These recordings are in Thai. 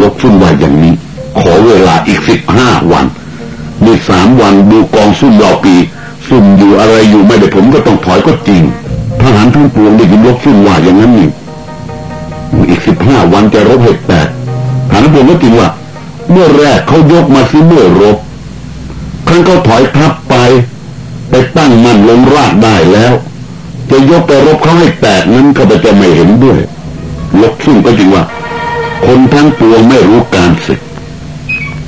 ลบซุ่มว่าอย่างนี้ ขอเวลาอีกสิบห้าวันมีสามวันดูกองซุ่มราปี ซุ่มอยู่อะไรอยู่ไม่ได้ผมก็ต้องถอยก็จริงทหารทั้งปวงได้ยินลบซุ่มว่าอย่างนั้นนี่อีกสิบห้าวันจะรบเหตุแตกทหารทั้งปวงก็จริงว่า เมื่อแรกเขายกมาซิเมื่อรบครั้งเขาถอยทับไป ไปตั้งมั่นลงรากได้แล้ว จะยกไปรบเขาให้แตกนั้นก็จะไม่เห็นด้วยลบซุ่มก็จริงว่า คนทั้งปวงไม่รู้การศึก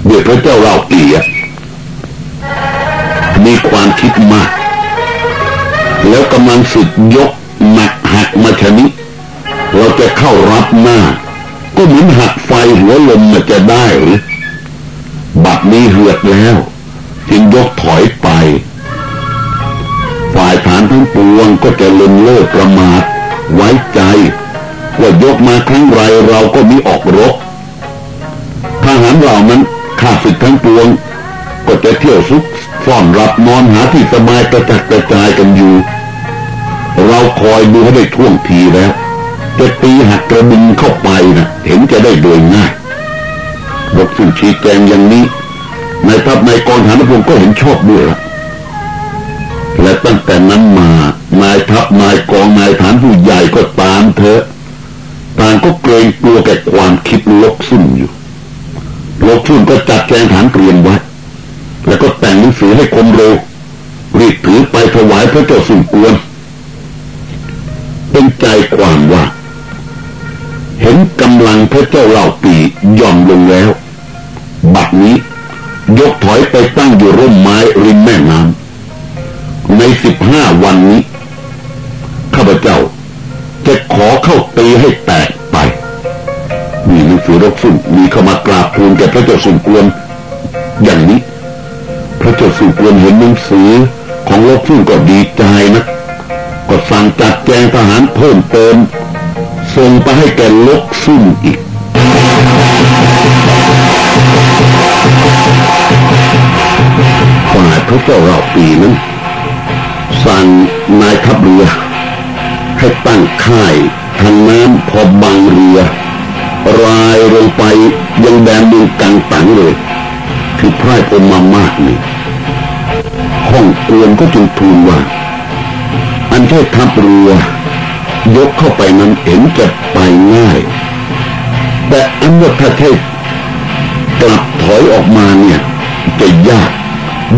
เดี๋ยวพระเจ้าเราปีอะมีความคิดมาก แล้วกำลังสึกยกหนักหักมาชนิดเราจะเข้ารับหน้า ก็เหมือนหักไฟหัวลมมันจะได้หรือบัดนี้เหือดแล้ว จึงยกถอยไป ฝ่ายฐานทั้งปวงก็จะเลินเลิกประมาทไว้ใจ ว่ายกมาครั้งไรเราก็มีออกรบทหารเหล่านั้นข้าศึกทั้งปวง ก็จะเที่ยวซุกซ่อนรับนอนหาที่สบายกระจัดกระจายกันอยู่ เราคอยดูให้ได้ท่วงทีแล้วจะตีหักกระดึงเข้าไปนะเห็นจะได้โดยง่ายบทสุนชี้แจงอย่างนี้ในทัพในกองฐานพงก็เห็นชอบด้วยละและตั้งแต่นั้นมานายทัพนายกองนายฐานผู้ใหญ่ก็ตามเถอ ต่างก็เกรงกลัวแก่ความคิดลกซุ่มอยู่ลกซุ่มก็จัดแจงฐานเตรียมไว้แล้วก็แต่งหนังสือให้คมเร็วรีบถือไปถวายพระเจ้าสุนกวนเป็นใจความว่า เห็นกำลังพระเจ้าเหล่าปีย่อมลงแล้ว บัดนี้ยกถอยไปตั้งอยู่ร่มไม้ริมแม่น้ำในสิบห้าวันนี้ ข้าพเจ้า ขอเข้าตีให้แตกไปมีหนังสือรกสุ่มมีเข้ามากราบทูลแก่พระเจ้าสุนกวนอย่างนี้ พระเจ้าสุ่มกวนเห็นหนังสือของลบซึ่งก็ดีใจนะก็สั่งจัดแจงทหารเพิ่มเติมส่งไปให้แกลกซุ่มอีก ฝ่ายพระเจ้าเราปีนั้นสั่งนายทัพเรือ ให้ตั้งค่ายทางน้ำพอบังเรือ รายลงไปยังแดนเมืองกังตังเลยคือพระพมามากนี่ห้องกวนก็จึงทูลว่า อันใช่ทัพเรือยกเข้าไปนั้นเห็นจะไปง่าย แต่อันว่าถ้าเทศกลับถอยออกมาเนี่ยจะยาก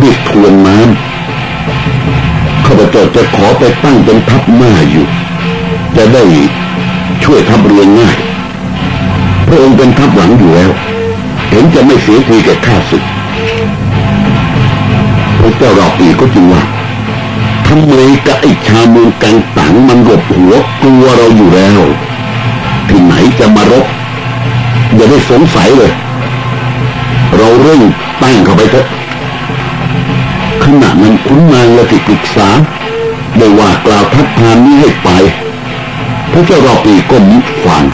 ด้วยทวนน้ำข้าพเจ้าจะขอไปตั้งเป็นทัพหน้าอยู่ จะได้ช่วยทัพเรือง่าย พระองค์เป็นทัพหลังอยู่แล้ว เห็นจะไม่เสียทีแก่ข้าศึกพระเจ้าราปีก็จึงว่าทำไมกับไอ้ชาเมืองกังตังมันรบหัวกลัวเราอยู่แล้วที่ไหนจะมารบอย่าได้สงสัยเลย เราเร่งตั้งเข้าไปเถอะขณะนั้นคุณนางและติปรึกษาได้ว่ากล่าวทัดทานนี้ให้ไป พระเจ้าราปีก็มิฟัง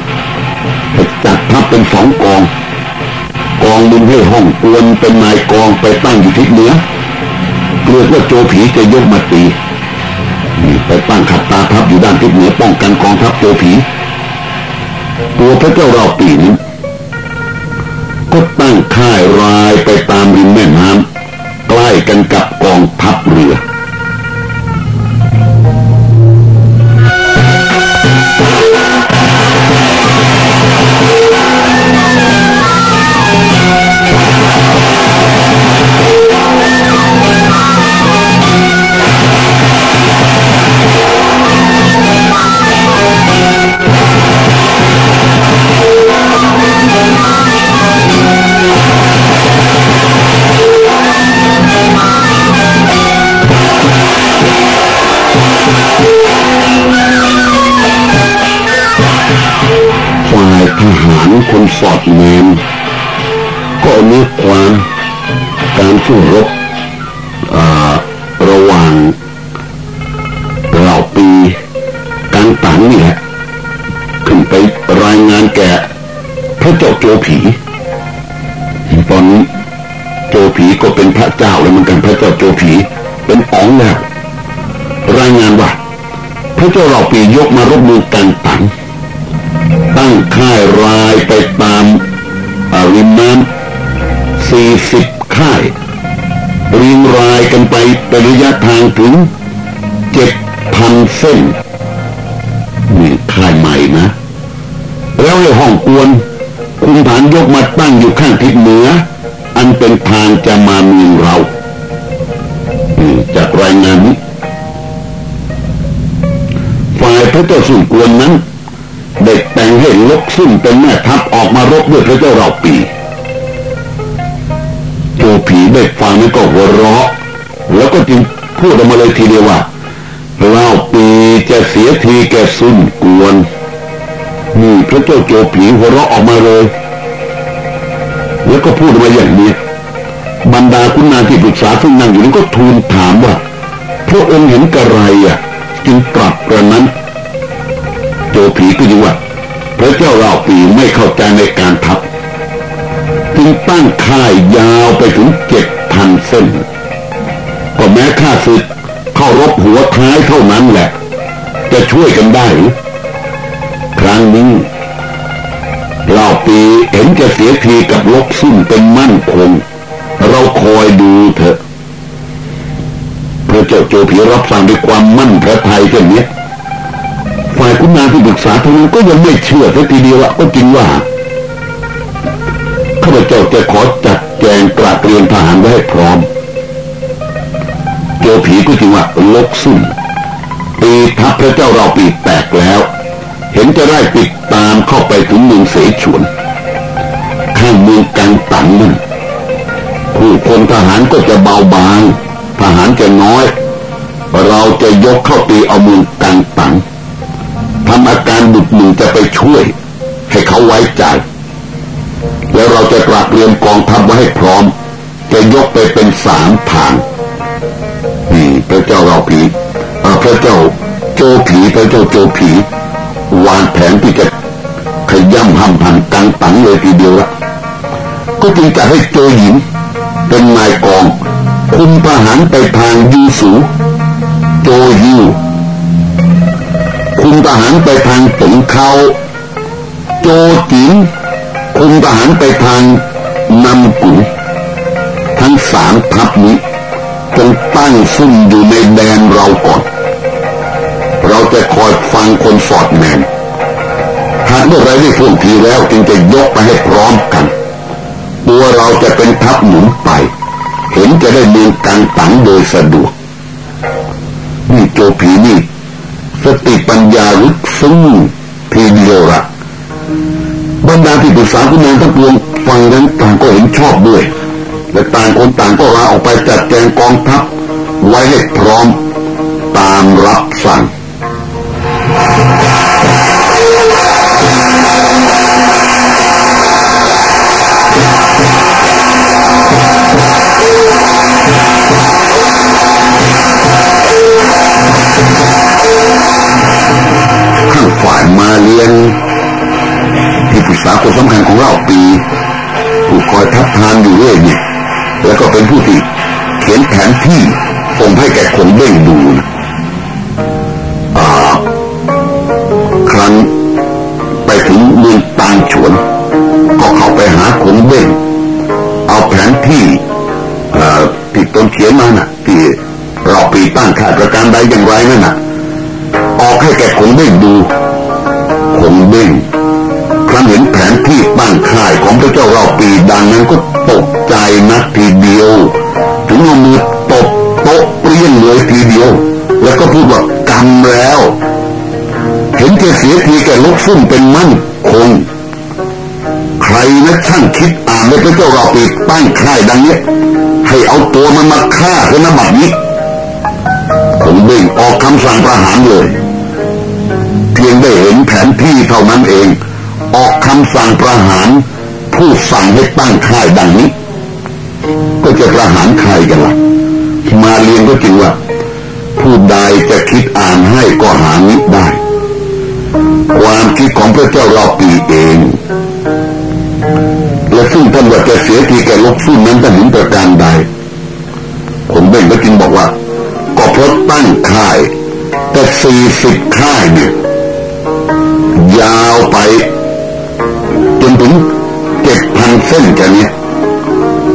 จัดทัพเป็นสองกอง กองหนึ่งให้ห้องกวนเป็นนายกองไปตั้งอยู่ทิศเหนือเกลือว่าโจผีจะยกมาตีไปตั้งขัดตาทัพอยู่ด้านทิศเหนือป้องกันกองทัพโจผีตัวพระเจ้าราปีนี้ก็ตั้งค่ายรายไปตามริมแม่น้ำใกล้กันกับกองทัพเรือ ปียกมารบมือกันตังตั้งค่ายรายไปตามสิบค่ายเรียงรายกันไปเป็นระยะทางถึงเจ็ดพันเส้นนี่ค่ายใหม่นะ แล้วในห้องกวนคุณฐานยกมาตั้งอยู่ข้างทิศเหนือ อันเป็นทางจะมาเมืองเราจากรายงานนี้ พระเจ้าสุ่นกวนนั้น เด็กแต่งให้ลกซุ่มเป็นแม่ทัพออกมารบด้วยพระเจ้าเราปีโจผีได้ฟังนั้นก็หัวเราะ แล้วก็จึงพูดออกมาเลยทีเดียวว่าเล่าปีจะเสียทีแกสุ่นกวนนี่พระเจ้าโจผีหัวเราะออกมาเลย แล้วก็พูดมาอย่างนี้บรรดาคุณนางที่ปรึกษาซึ่งนั่งอยู่นั้นก็ทูลถามว่าพระองค์เห็นกระไรอะ จึงตรัสกระนั้น โจผีก็ยิ่งว่าพระเจ้าเราปีไม่เข้าใจในการทับจึงตั้งค่ายยาวไปถึงเจ็ดพันเส้น ก็แม้ข้าศึกเข้ารบหัวท้ายเท่านั้นแหละ จะช่วยกันได้หรือครั้งนี้เล่าปีเห็นจะเสียทีกับลกซุ่มเป็นมั่นคง เราคอยดูเถอะพระเจ้าโจผีรับสั่งด้วยความมั่นพระทัยเช่นนี้ คุณนางที่ปรึกษาทั้งนั้นก็ยังไม่เชื่อสักทีเดียวก็จริงว่าข้าพเจ้าจะขอจัดแจงตราเตรียมทหารไว้ให้พร้อมโจผีก็จริงว่าลกซุ่มปีทัพพระเจ้าเราปีแตกแล้ว เห็นจะได้ติดตามเข้าไปถึงเมืองเสฉวนข้างเมืองกังตังนั่นผู้คนทหารก็จะเบาบาง ทหารจะน้อย เราจะยกเข้าตีเอาเมืองกังตัง ทำอาการบุดหนึ่งจะไปช่วย ให้เขาไว้ใจ แล้วเราจะตราเรียมกองทัพไว้ให้พร้อม จะยกไปเป็นสามทางนี่พระเจ้าเราผีพระเจ้าโจผีพระเจ้าโจผีวางแผนที่จะขย่ำห้ำพันกังตังเลยทีเดียวละก็จึงจะให้โจหญิง เป็นนายกอง คุมทหารไปทางยูสูโจยูคุม ทหารไปทางตงเขาโจจินคุมทหารไปทางนำกุทั้งสามทัพนี้จงตั้งซุ่มอยู่ในแดนเราก่อน เราจะคอยฟังคนสอดแนมหากเมื่อไรได้ท่วงทีแล้วจึงจะยกไปให้พร้อมกัน ตัวเราจะเป็นทัพหมุนไป เห็นจะได้เมืองกังตังโดยสะดวกนี่โจผีนี่ สติปัญญาลึกซึ้งทีเดียวละบรรดาที่ปรึกษาคุณนางทั้งปวงฟังนั้นต่างก็เห็นชอบด้วย และต่างคนต่างก็ลาออกไปจัดแจงกองทัพไว้ให้พร้อมตามรับสั่ง รียนที่ปรึกษาคนสำคัญของเราปีผู้คอยทับทานอยู่เรื่อยเนี่ยแล้วก็เป็นผู้ที่เขียนแผนที่ส่งให้แก่คนเบ่งดูนะครั้นไปถึงเมืองตางฉวน ก็เข้าไปหาขนเบ่งเอาแผนที่ที่ตนเขียนมานะ่ะที่เราปีตั้งค่ายประการใดอย่างไรนั่นน่ะออกให้แก่ขนเบ่งดู ขนเบ่งครั้นเห็นแผนที่ตั้งค่ายของพระเจ้าเราปีดังนั้นก็ตกใจนักทีเดียว ถึงเอามือตบโต๊ะเปรี้ยงเลยทีเดียว แล้วก็พูดว่ากรรมแล้ว เห็นจะเสียทีแก่ลูกซุ่มเป็นมั่นคง ใครนะช่างคิดอ่านเลยพระเจ้าเราปีตั้งค่ายดังนี้ให้เอาตัวมันมาฆ่าเพื่อนบัดนี้ผมเบ่งออกคำสั่งประหารเลย พียงได้เห็นแผนที่เท่านั้นเอง ออกคำสั่งประหาร ผู้สั่งให้ตั้งค่ายดังนี้ ก็จะประหารใครกันละ่ะ มาเรียนก็จริงว่า ผู้ใดจะคิดอ่านให้ก็หานิได้ ความคิดของพระเจ้าเราปีเองและซึ่งท่านว่าจะเสียทีแก่ลบสู้นั้นท่านเห็นประการใดผมเบ่งก็จึงบอกว่า ก็เพราะตั้งค่าย แต่สี่สิบค่ายเนี่ย ยาวไป จนถึงเจ็ดพันเส้นกันเนี่ย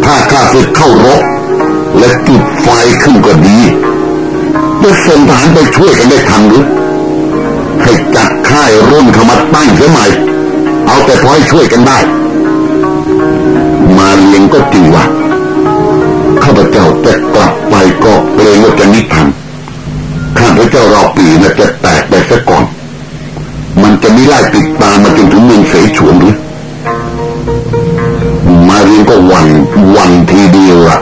ถ้าข้าศึกเข้ารบและจุดไฟขึ้นก็ดีจะส่งทหารไปช่วยกันได้ทันหรือให้จัดค่ายร่นเข้ามาตั้งเสียใหม่ เอาแต่พอให้ช่วยกันได้ มาเลียงก็จริงว่าข้าพเจ้าจะกลับไปก็เกรงว่าจะนิทันข้าพเจ้ารอปีน่ะจะแตกไปซะก่อน มันจะไม่ไล่ติดตามมาจนถึงเมืองเสฉวนหรือมาเรียนก็วันวันทีเดียวละ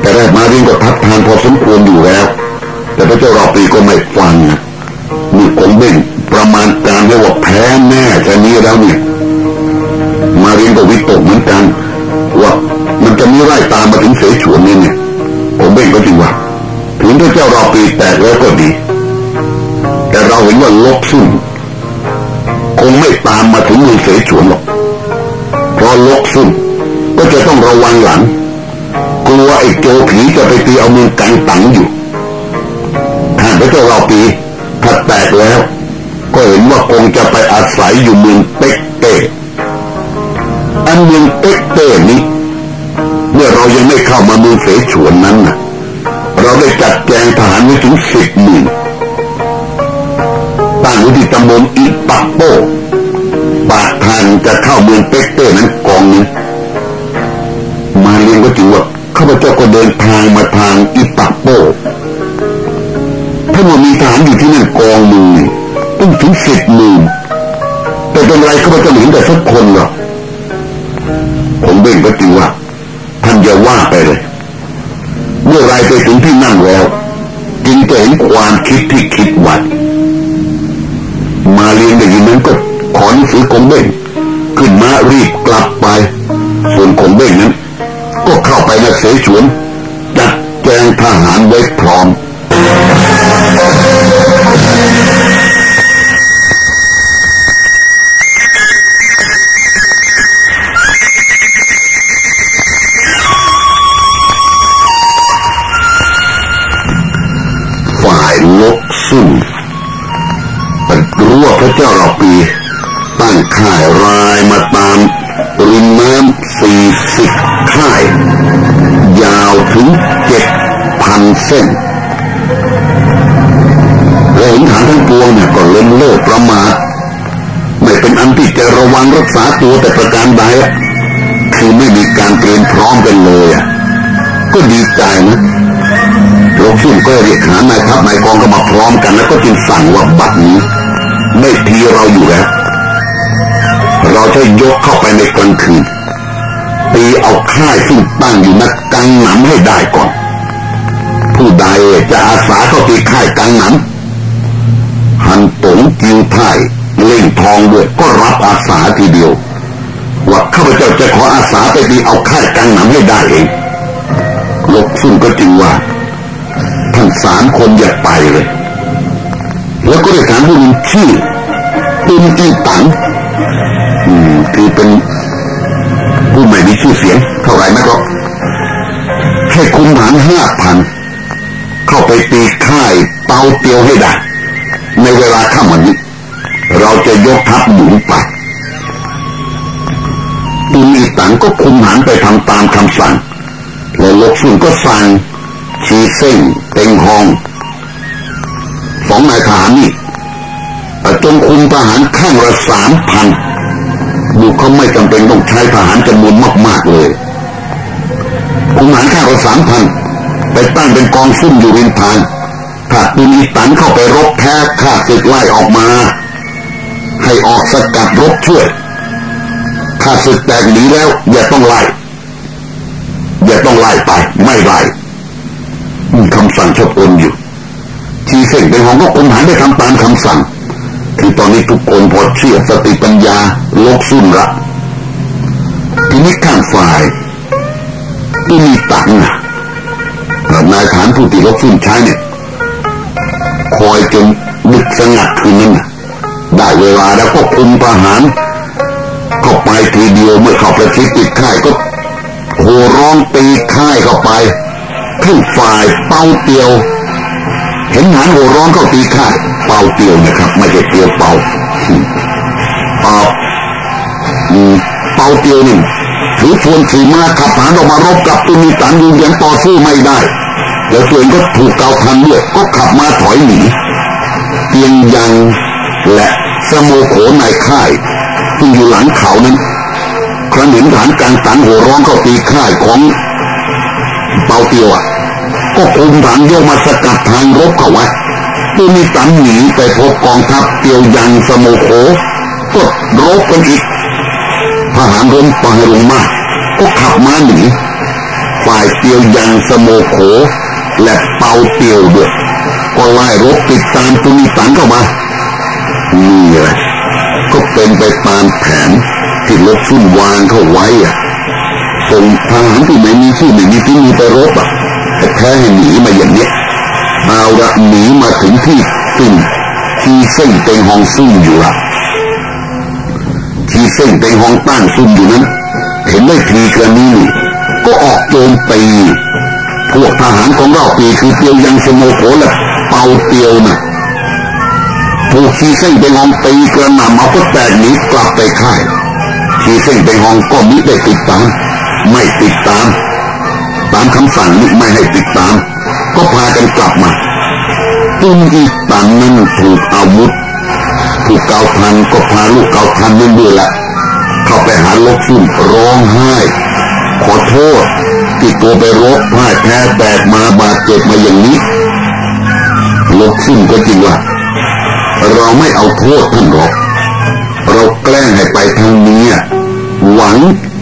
แต่แรกมาเรียนก็ทัดทานพอสมควรอยู่แล้ว แต่พระเจ้ารอปีก็ไม่ฟังมีคงเบ่งประมาณการไว้ว่าแพ้แน่จะนี้แล้วเนี่ยมาเรียนก็วิตกเหมือนกันว่ามันจะมีไล่ตามมาถึงเสฉวนนี่เนี่ยผมเบ่งก็จริงว่าถึงพระเจ้ารอปีแตกแล้วก็ดี แต่เราเห็นว่าลบสิ้น ไม่ตามมาถึงมือเสฉวนหรอกพอลกสิ้นก็จะต้องระวังหลัง กลัวไอ้โจผีจะไปตีเอามือกันตังอยู่ถ้าพระเจ้าเราปีถ้าแตกแล้ว ก็เห็นว่าคงจะไปอาศัยอยู่เมืองเต็กเต้อันเมืองเต็กเต้นี้ เมื่อเรายังไม่เข้ามาเมืองเสฉวนนั้นนะเราได้จัดแจงทหารไว้ถึงสิบหมื่นตั้งไว้ที่ตำบลอิปักโป ปากทางจะเข้าเมืองเป๊กเต้นั้นกองนึงมาเรียนก็ถือว่าข้าพเจ้าก็เดินทางมาทางอิปักโปถ้ามันมีทหารอยู่ที่นั่นกองหนึ่งต้องถึงสิบหมื่นแต่เป็นไรข้าพเจ้าเห็นแต่สักคนหรอกผมเบ่งก็ถือว่าท่านอย่าว่าไปเลย เตาเตียวให้ได้ ในเวลาค่ำวันนี้เราจะยกทัพหมุนไปตุนอีตังก็คุมฐานไปทำตามคำสั่ง และลกซุ่นก็สั่งชีเส้งเต็งหองสองนายทหารนี่จงคุมทหารข้างละสามพันดูเขาไม่จำเป็นต้องใช้ทหารจำนวนมาก ๆ เลยคุมทหารข้างละสามพันไปตั้งเป็นกองซุ่มอยู่ริมทาง ถ้าตุนีตันเข้าไปรบแพ้ข้าศึกไล่ออกมา ให้ออกสกัดรบช่วยข้าศึกแตกหนีแล้ว อย่าต้องไล่อย่าต้องไล่ไป ไม่ไล่มีคำสั่งชอบอนอยู่ชีเส้นเป็นของก็คนหายได้ทำตามคำสั่งคือตอนนี้ทุกคนพอเชื่อสติปัญญาลกสุนละทีนี้ข้างฝ่ายที่มีตังนะนายฐานผู้ตีลกสุนใช้เนี่ย คอยจนดึกสงัดคืนนั้นได้เวลาแล้วก็คุมทหารเข้าไปทีเดียวเมื่อเขาประชิดติดค่ายก็โหร้องตีค่ายเข้าไปขึ้นฝ่ายเป้าเตียว เห็นหานโหร้องเข้าตีค่ายเป่าเตียวนะครับ ไม่ใช่เตียวเป่าเป่าเป่าเตียวนี่ถือทวนขี่มาขับผ่านออกมารบกับตุนิตันยู่ยังต่อสู้ไม่ได้ แล้วตัวเองก็ถูกเกาทันด้วยก็ขับมาถอยหนีเตียงยังและสโมโขในค่ายซึ่งอยู่หลังเขานั้นครั้นเห็นฐานการตันหัวร้องเข้าตีค่ายของเปาเตียวอะก็คุมฐานโยกมาสกัดทางรบเขาไว้ตุนิตันหนีไปพบกองทัพเตียวยังสโมโขก็รบกันอีกทหารรมปายลงมาก็ขับม้าหนีฝ่ายเตียวยังสโมโข และเปาเตียวด้วยก็ไล่รบติดตามตุนิตันเข้ามานี่แหละก็เป็นไปตามแผนที่ลบซุ่มวางเข้าไว้อะส่งทหารที่ไม่มีชื่อไม่มีที่มีไปรบอะแต่แพ้ให้หนีมาอย่างเนี้ยเอาละหนีมาถึงที่ซึ่งทีเส้นเต็งหองซุ่มอยู่ละทีเส้นเต็งหองตั้งซุ่มอยู่นั้น เห็นได้ทีกระนี้ก็ออกโจมตี พวกทหารของเราปีคือเตียวยังสโมโขและเปาเตียวนะ่ะถูกทีเส้นเต็งองตีกระหน่ำเอาก็แตกหนีกลับไปค่ายทีเส้นเต็งหองก็มิได้ติดตาม ไม่ติดตาม ตามคำสั่งนี้ไม่ให้ติดตาม ก็พากันกลับมาตุนอีตันนั้นถูกอาวุธ ถูกเกาทันก็พาลูกเกาทันนั่นด้วยแหละเข้าไปหาลบซุ่มร้องไห้ ขอโทษ ที่ตัวไปรบพ่ายแพ้แตกมาบาดเจ็บมาอย่างนี้ลบซุ่มก็จริงว่า เราไม่เอาโทษท่านหรอก เราแกล้งให้ไปทางนี้หวัง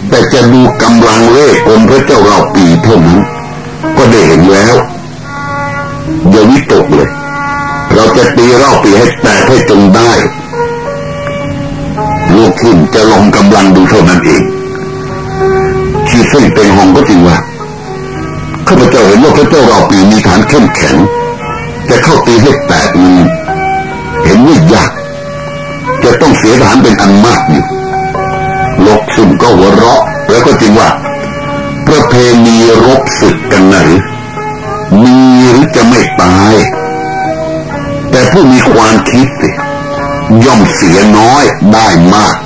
แต่จะดูกำลังเล่ห์กลพระเจ้าเราปีเท่านั้นก็ได้เห็นแล้วอย่าวิตกเลย เราจะตีเราปีให้แตกให้จงได้ลูกขึ้นจะลองกำลังดูเท่านั้นเอง ชีเส้นเป็นหองก็จริงว่าข้าพเจ้าเห็นว่าพระเจ้าเราปีมีฐานเข้มแข็งจะเข้าตีให้แตกมันเห็นว่ายากจะต้องเสียฐานเป็นอันมากอยู่ลกซุ่มก็หัวเราะ แล้วก็จริงว่า ประเพณีรบศึกกันนะหรือมีหรือจะไม่ตาย แต่ผู้มีความคิดย่อมเสียน้อยได้มาก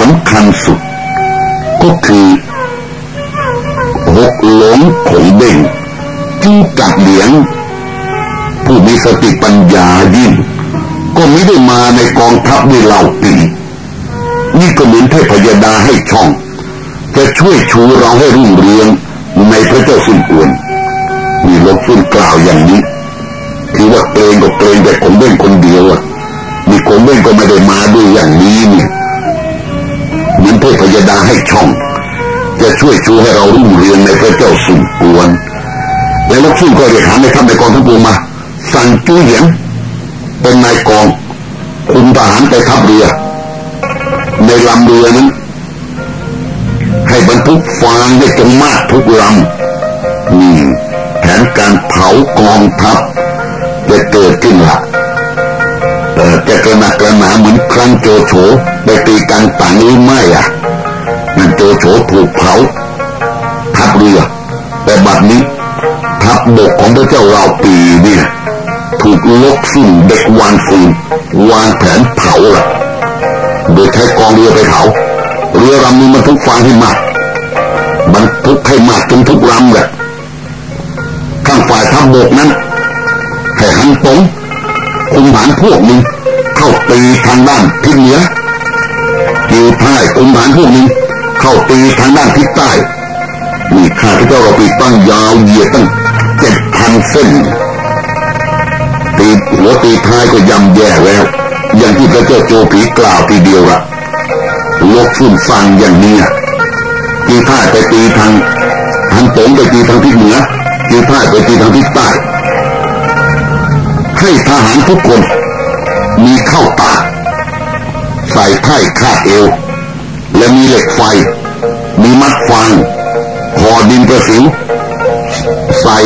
สำคัญสุด ก็คือหกหลงขงเบ่งจู้กัดเหลียง ผู้มีสติปัญญายิ่ง ก็ไม่ได้มาในกองทัพด้วยเหล่าปีนี่ก็เหมือนเทพยดาให้ช่อง จะช่วยชูเราให้รุ่งเรืองในพระเจ้าสุนทรมีลบสุนกล่าวอย่างนี้คือว่าเกรงก็เกรงแต่คงเบ้งคนเดียวอะมีคงเบ้งก็ไม่ได้มาด้วยอย่างนี้เนี่ย เหมือนเทพยดาให้ช่อง จะช่วยชูให้เรารุ่งเรืองในพระเจ้าสุนทรแล้วลบสุนก็เรียกหาในทำในกองทัพปูมาสั่งจูเหยียนเป็นนายกองคุมทหารไปทัพเรือ ในลำเรือนั้น ให้บรรทุกฟางได้จงมากทุกลำนี่แผนการเผากองทัพจะเกิดขึ้นละ่ะ ระหนักกระหนาเหมือนครั้งโจโฉไปตีกันต่างหรือไม่อะนั่นโจโฉถูกเผาทัพเรือ แต่บัดนี้ทัพบกของพระเจ้าเราปีเนี่ยถูกลกสุ่มเด็กวางฟืนวางแผนเผาละโดยใช้กองเรือไปเผาเรือลำนี้มันทุกฟางให้มากบรรทุกให้มากจนทุกลำเลยข้างฝ่ายทัพบกนั้นให้หันตงคุมฐานพวกนึง เข้าตีทางด้านทิศเหนือกิวท้ายคุมฐานพวกนึงเข้าตีทางด้านทิศใต้มีข้าพเจ้าเราปีตั้งยาวเหยียดตั้งเจ็ดพันเส้นตีหัวตีท้ายก็ยำแย่แล้ว อย่างที่พระเจ้าโจผีกล่าวทีเดียวละลกซุ่มฟังอย่างนี้ตีท่าไปตีทางทางตงไปตีทางทิศเหนือตีท่าไปตีทางทิศใต้ให้ทหารทุกคน มีเข้าตา ใส่ไถ่คาดเอว และมีเหล็กไฟ มีมัดฟางคอดินประสิว ใส่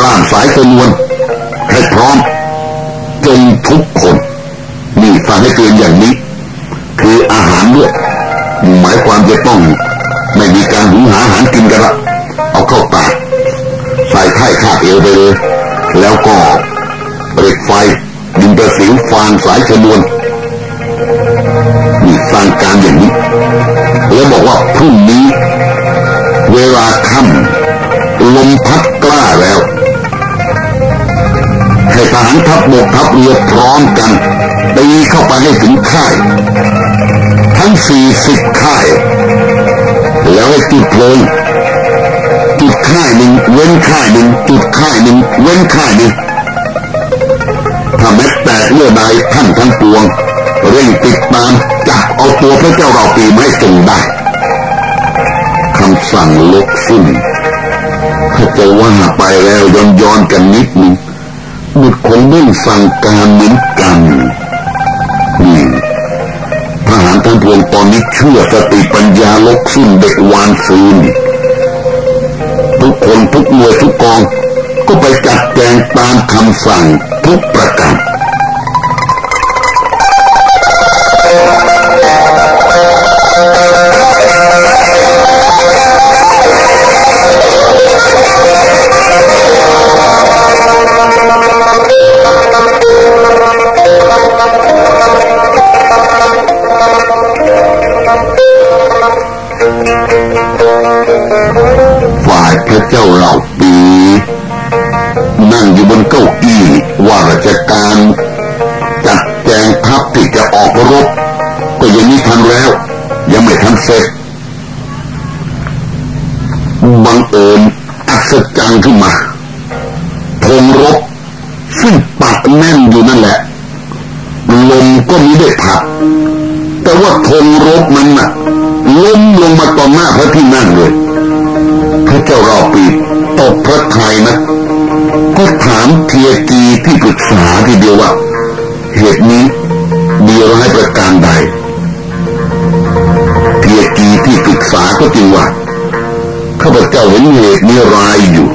ร่างสายกระนวนให้พร้อมจงทุกคนนี่ฟังให้เกินอย่างนี้ คืออาหารด้วยหมายความจะต้องไม่มีการหุงหาอาหารกินกันละเอาเข้าปากใส่ไข่คาเอวไปเลย แล้วก็เปล็กไฟ ดินประสิวฟางสายชนวนมีสร้างการอย่างนี้ แล้วบอกว่าพรุ่งนี้ เวลาค่ำลมพัดกล้าแล้วให้ทหารทัพบกทัพเรือพร้อมกันตีเข้าไปให้ถึงค่าย ทั้งสี่สิบค่าย แล้วให้จุดเพลิงจุดค่ายหนึ่งเว้นค่ายหนึ่งจุดค่ายหนึ่งเว้นค่ายหนึ่ง ถ้าแม้แต่เมื่อใดท่านทั้งปวง เร่งติดตามจับเอาตัวพระเจ้าเราปีไม่จงได้คำสั่งลกสิ้นถ้าจะว่าไปแล้วย้อนย้อนกันนิดนึงบุตรของเบื้องสั่งการเหมือนกันนี่ทหารทั้งพวงตอนนี้เชื่อสติปัญญาลกสิ้นเด็กวานซืนทุกคนทุกหน่วยทุกกอง ก็ไปจัดแจงตามคำสั่ง ทุกประการฝ่ายพระเจ้าเหล่าปี นั่งอยู่บนเก้าอี้ ว่าราชการจัดแจงทัพที่จะออกรบ ก็ยังนี้ทันแล้ว ยังไม่ทันเสร็จบังเอิญอัศจรรย์ขึ้นมาธงรบซึ่งปักแน่นอยู่นั่นแหละลมก็มีได้ผัดแต่ว่าธงรบมันน่ะล้มลงมาต่อหน้าพระที่นั่งเลย พระเจ้ารอปีตบพระไทยนะ ก็ถามเทียกีที่ปรึกษาทีเดียวว่า เหตุนี้ดีร้ายประการใด เทียกีที่ปรึกษาก็จริงว่าข้าพเจ้าเห็นเหตุนี้ร้ายอยู่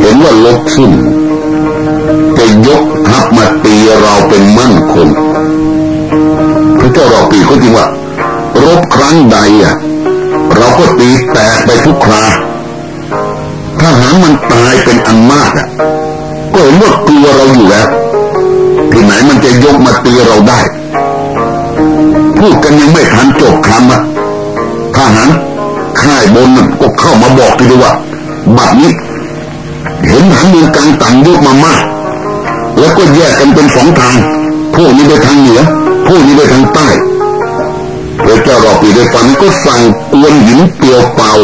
เห็นว่าลบสิ้นจะยกทัพมาตีเราเป็นมั่นคงพระเจ้าเรอปีก็จริงว่ารบครั้งใดอะ เราก็ตีแตกไปทุกครา ทหารมันตายเป็นอันมากอะก็เห็นว่ากลัวเราอยู่แล้วที่ไหนมันจะยกมาตีเราได้ พูดกันยังไม่ทันจบคำอะทหารค่ายบนนั่นก็เข้ามาบอกทีเดียวว่าบัดนี้ เห็นทหารเมืองกลางต่างยกมามาก แล้วก็แยกกันเป็นสองทาง พวกนี้ไปทางเหนือ พวกนี้ไปทางใต้พระเจ้ารอปีได้ฟังก็สั่งกวนหินเปียวเป่า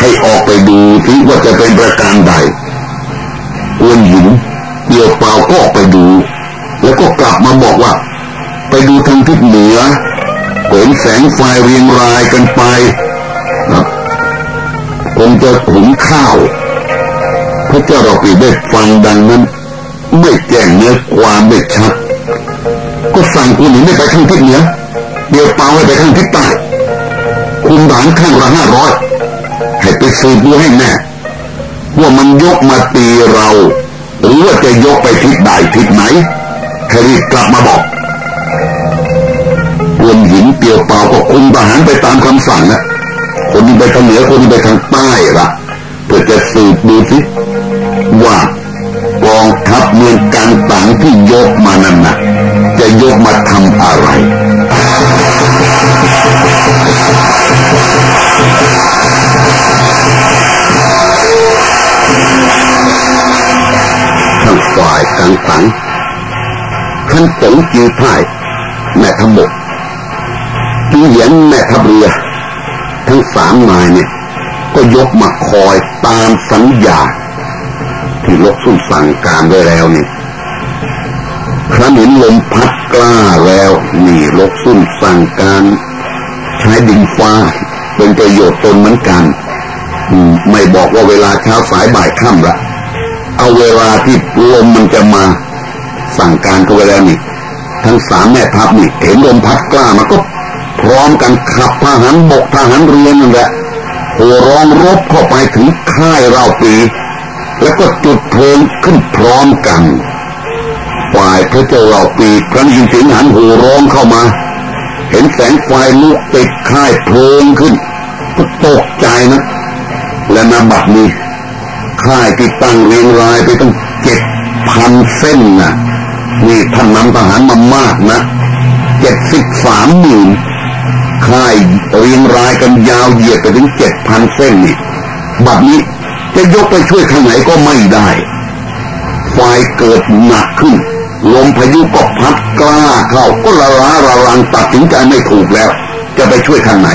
ให้ออกไปดูที่ว่าจะเป็นประการใดกวนหินเปียวเปล่าก็ออกไปดู แล้วก็กลับมาบอกว่า ไปดูทางทิศเหนือเห็นแสงไฟเรียงรายกันไปคงจะหุงข้าวพระเจ้าเรอปีได้ฟังดังนั้นไม่แจ้งเนื้อความไม่ชัด ก็สั่งกวนหินให้ไปทางทิศเหนือเดียวเปล่าให้ไปข้างทิศใต้คุมฐานข้างละห้าร้อย ไปสืบดูให้แน่ว่ามันยกมาตีเรา หรือว่าจะยกไปทิศใดทิศไหนให้รีบกลับมาบอกกวนหินเปียวเปล่าก็คุมทหารไปตามคำสั่งนะคนนี้ไปทางเหนือคนนี้ไปทางใต้ละเพื่อจะสืบดูสิว่ากองทัพเมืองการต่างที่ยกมานั้นนะจะยกมาทำอะไร กลางสังท่านสงจือพ่าย แม่ทัพบกจูเหยียนแม่ทัพเรือ ทั้งสามนายเนี่ย ก็ยกมาคอยตามสัญญา ที่ลกสุ่มสั่งการไว้แล้วนี่ครั้นเห็นลมพัดกล้าแล้วนี่ลกสุ่มสั่งการใช้ดินฟ้าเป็นประโยชน์ตนเหมือนกัน ไม่บอกว่าเวลาเช้าสายบ่ายค่ำละ เอาเวลาที่ลมมันจะมาสั่งการก็ไว้แล้วนี่ทั้งสามแม่ทัพนี่เห็นลมพัดกล้ามาก็พร้อมกันขับทหารบกทหารเรือนั่นแหละโหร้องรบเข้าไปถึงค่ายเราปี แล้วก็จุดเพลิงขึ้นพร้อมกันฝ่ายพระเจ้าเราปีครั้นยินเสียงหันโหร้องเข้ามา เห็นแสงไฟลุกติดค่ายเพลิงขึ้นก็ตกใจนะ และนาบัดนี้ ค่ายที่ตั้งเรียงรายไปตั้งเจ็ดพันเส้นนะนี่ท่านนำทหารมามากนะเจ็ดสิบสามหมื่นค่ายเรียงรายกันยาวเหยียดไปถึงเจ็ดพันเส้นนี่บัดนี้จะยกไปช่วยทางไหนก็ไม่ได้ไฟเกิดหนักขึ้น ลมพายุก็พัดกล้าเข้าก็ละล้าระรังตัดสินใจไม่ถูกแล้ว จะไปช่วยทางไหน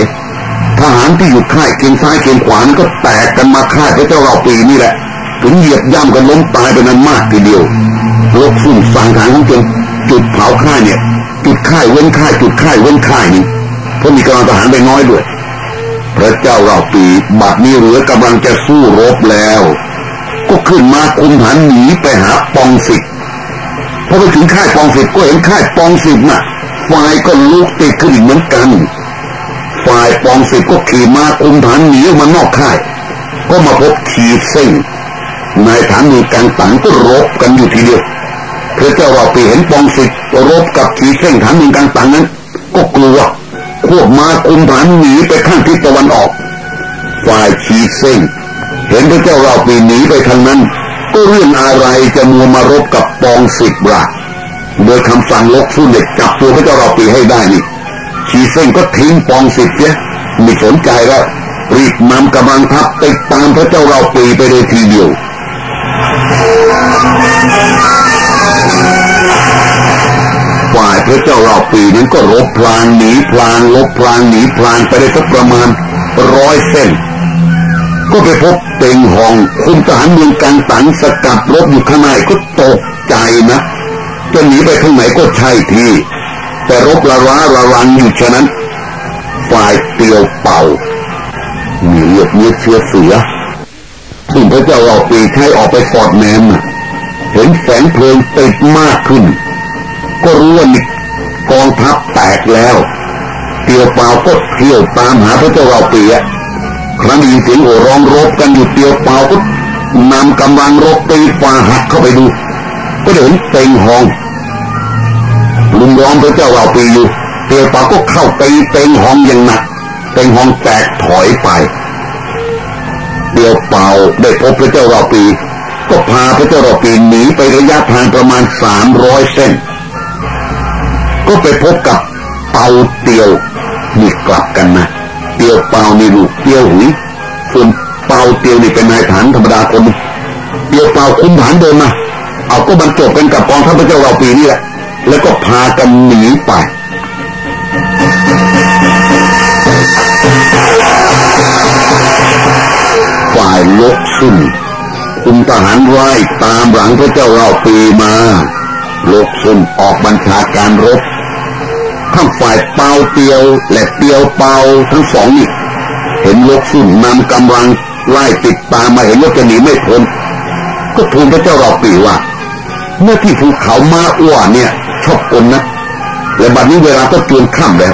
ทหารที่อยู่ค่ายเคียงซ้ายเคียงขวานก็แตกกันมาค่ายพระเจ้าเราปีนี่แหละ ถึงเหยียบย่ำกันล้มตายไปนั้นมากทีเดียวโรคสุ่มสางทางของจนจุดเผาค่ายเนี่ย จุดค่ายเว้นค่ายจุดค่ายเว้นค่ายนี่เพราะมีกำลังทหารไปน้อยด้วย พระเจ้าเราปีบัดนี้เหลือกำลังจะสู้รบแล้ว ก็ขึ้นมาคุมฐานหนีไปหาปองสิทธิ์พอไปถึงค่ายปองสิทธิ์ก็เห็นค่ายปองสิทธิ์น่ะฝ่ายก็ลุกติดขึ้นอีกเหมือนกัน ฝ่ายปองสิทธิ์ก็ขี่มาคุมฐานหนีออกมานอกค่าย ก็มาพบขีดเส้นนายฐานมือกางตังก็รบกันอยู่ทีเดียวพระเจ้าเราปีเห็นปองสิทธิ์รบกับขีดเส้นฐานมือกางตังนั้น ก็กลัวพวกมาคุมฐานหนีไปข้างทิศตะวันออก ฝ่ายขีดเส้นเห็นพระเจ้าเราปีหนีไปทางนั้น ก็เรื่องอะไรจะมัวมารบกับปองสิทธิ์ละโดยคำสั่งลกสู้เด็กจับตัวพระเจ้าเราปีให้ได้นี่ ขีเส้นก็ทิ้งปองสิทธิ์เนี่ยม่สนใจแล้วรีบนำกำลังทัพติดตามพระเจ้าเราปีไปเลยทีเดียวฝ่ายพระเจ้าเราปีนั้นก็รบพลางหนีพลางลบพลางหนีพลางไปได้สักประมาณร้อยเส้น ก็ไปพบเต็งหองคุมทหารเมืองกันตังสกัดรบอยู่ข้างในก็ตกใจนะจะหนีไปทางไหนก็ใช่ที แต่รบละร้าระรังอยู่ฉะนั้นฝ่ายเตียวเป่า มีเลือดเนื้อเชื้อเสือซึ่งพระเจ้าเราปีใช้ออกไปสอดแนมเห็นแสงเพลิงติดมากขึ้น ก็รู้ว่ามีกองทัพแตกแล้วเตียวเปล่าก็เที่ยวตามหาพระเจ้าเราปีอะครั้งได้ยินเสียงโห่ร้องรบกันอยู่เตียวเปล่าก็นำกำลังรบตีฝ่าหักเข้าไปดู ก็เห็นเต็งหอง ลุมล้อมพระเจ้าเราปีอยู่เตียวเป่าก็เข้าตีเต็งหองอย่างหนักเต็งหองแตกถอยไปเตียวเปล่าได้พบพระเจ้าเราปี ก็พาพระเจ้าเราปีหนีไประยะทางประมาณสามร้อยเส้น ก็ไปพบกับเปาเตียวนี่กลับกันนะเตียวเป่านี่ลูกเตียวหุยส่วนเปาเตียวนี่เป็นนายฐานธรรมดาคนเตียวเป่าคุมฐานเดินมาเอาก็บรรจบกันกับกองทัพพระเจ้าเราปีนี่แหละ แล้วก็พากันหนีไปฝ่ายลกซุ่มคุมทหารไล่ตามหลังพระเจ้าเราปีมาลกซุ่มออกบัญชาการรบทั้งฝ่ายเปาเตียวและเตียวเปาทั้งสองนี่เห็นลกซุ่มนำกำลังไล่ติดตามมาเห็นว่าจะหนีไม่พ้นก็ทูลพระเจ้าเราปีว่า เมื่อที่ภูเขามาอ้วนเนี่ย ชอบกลนะและบัดนี้เวลาก็จวนค่ำแล้ว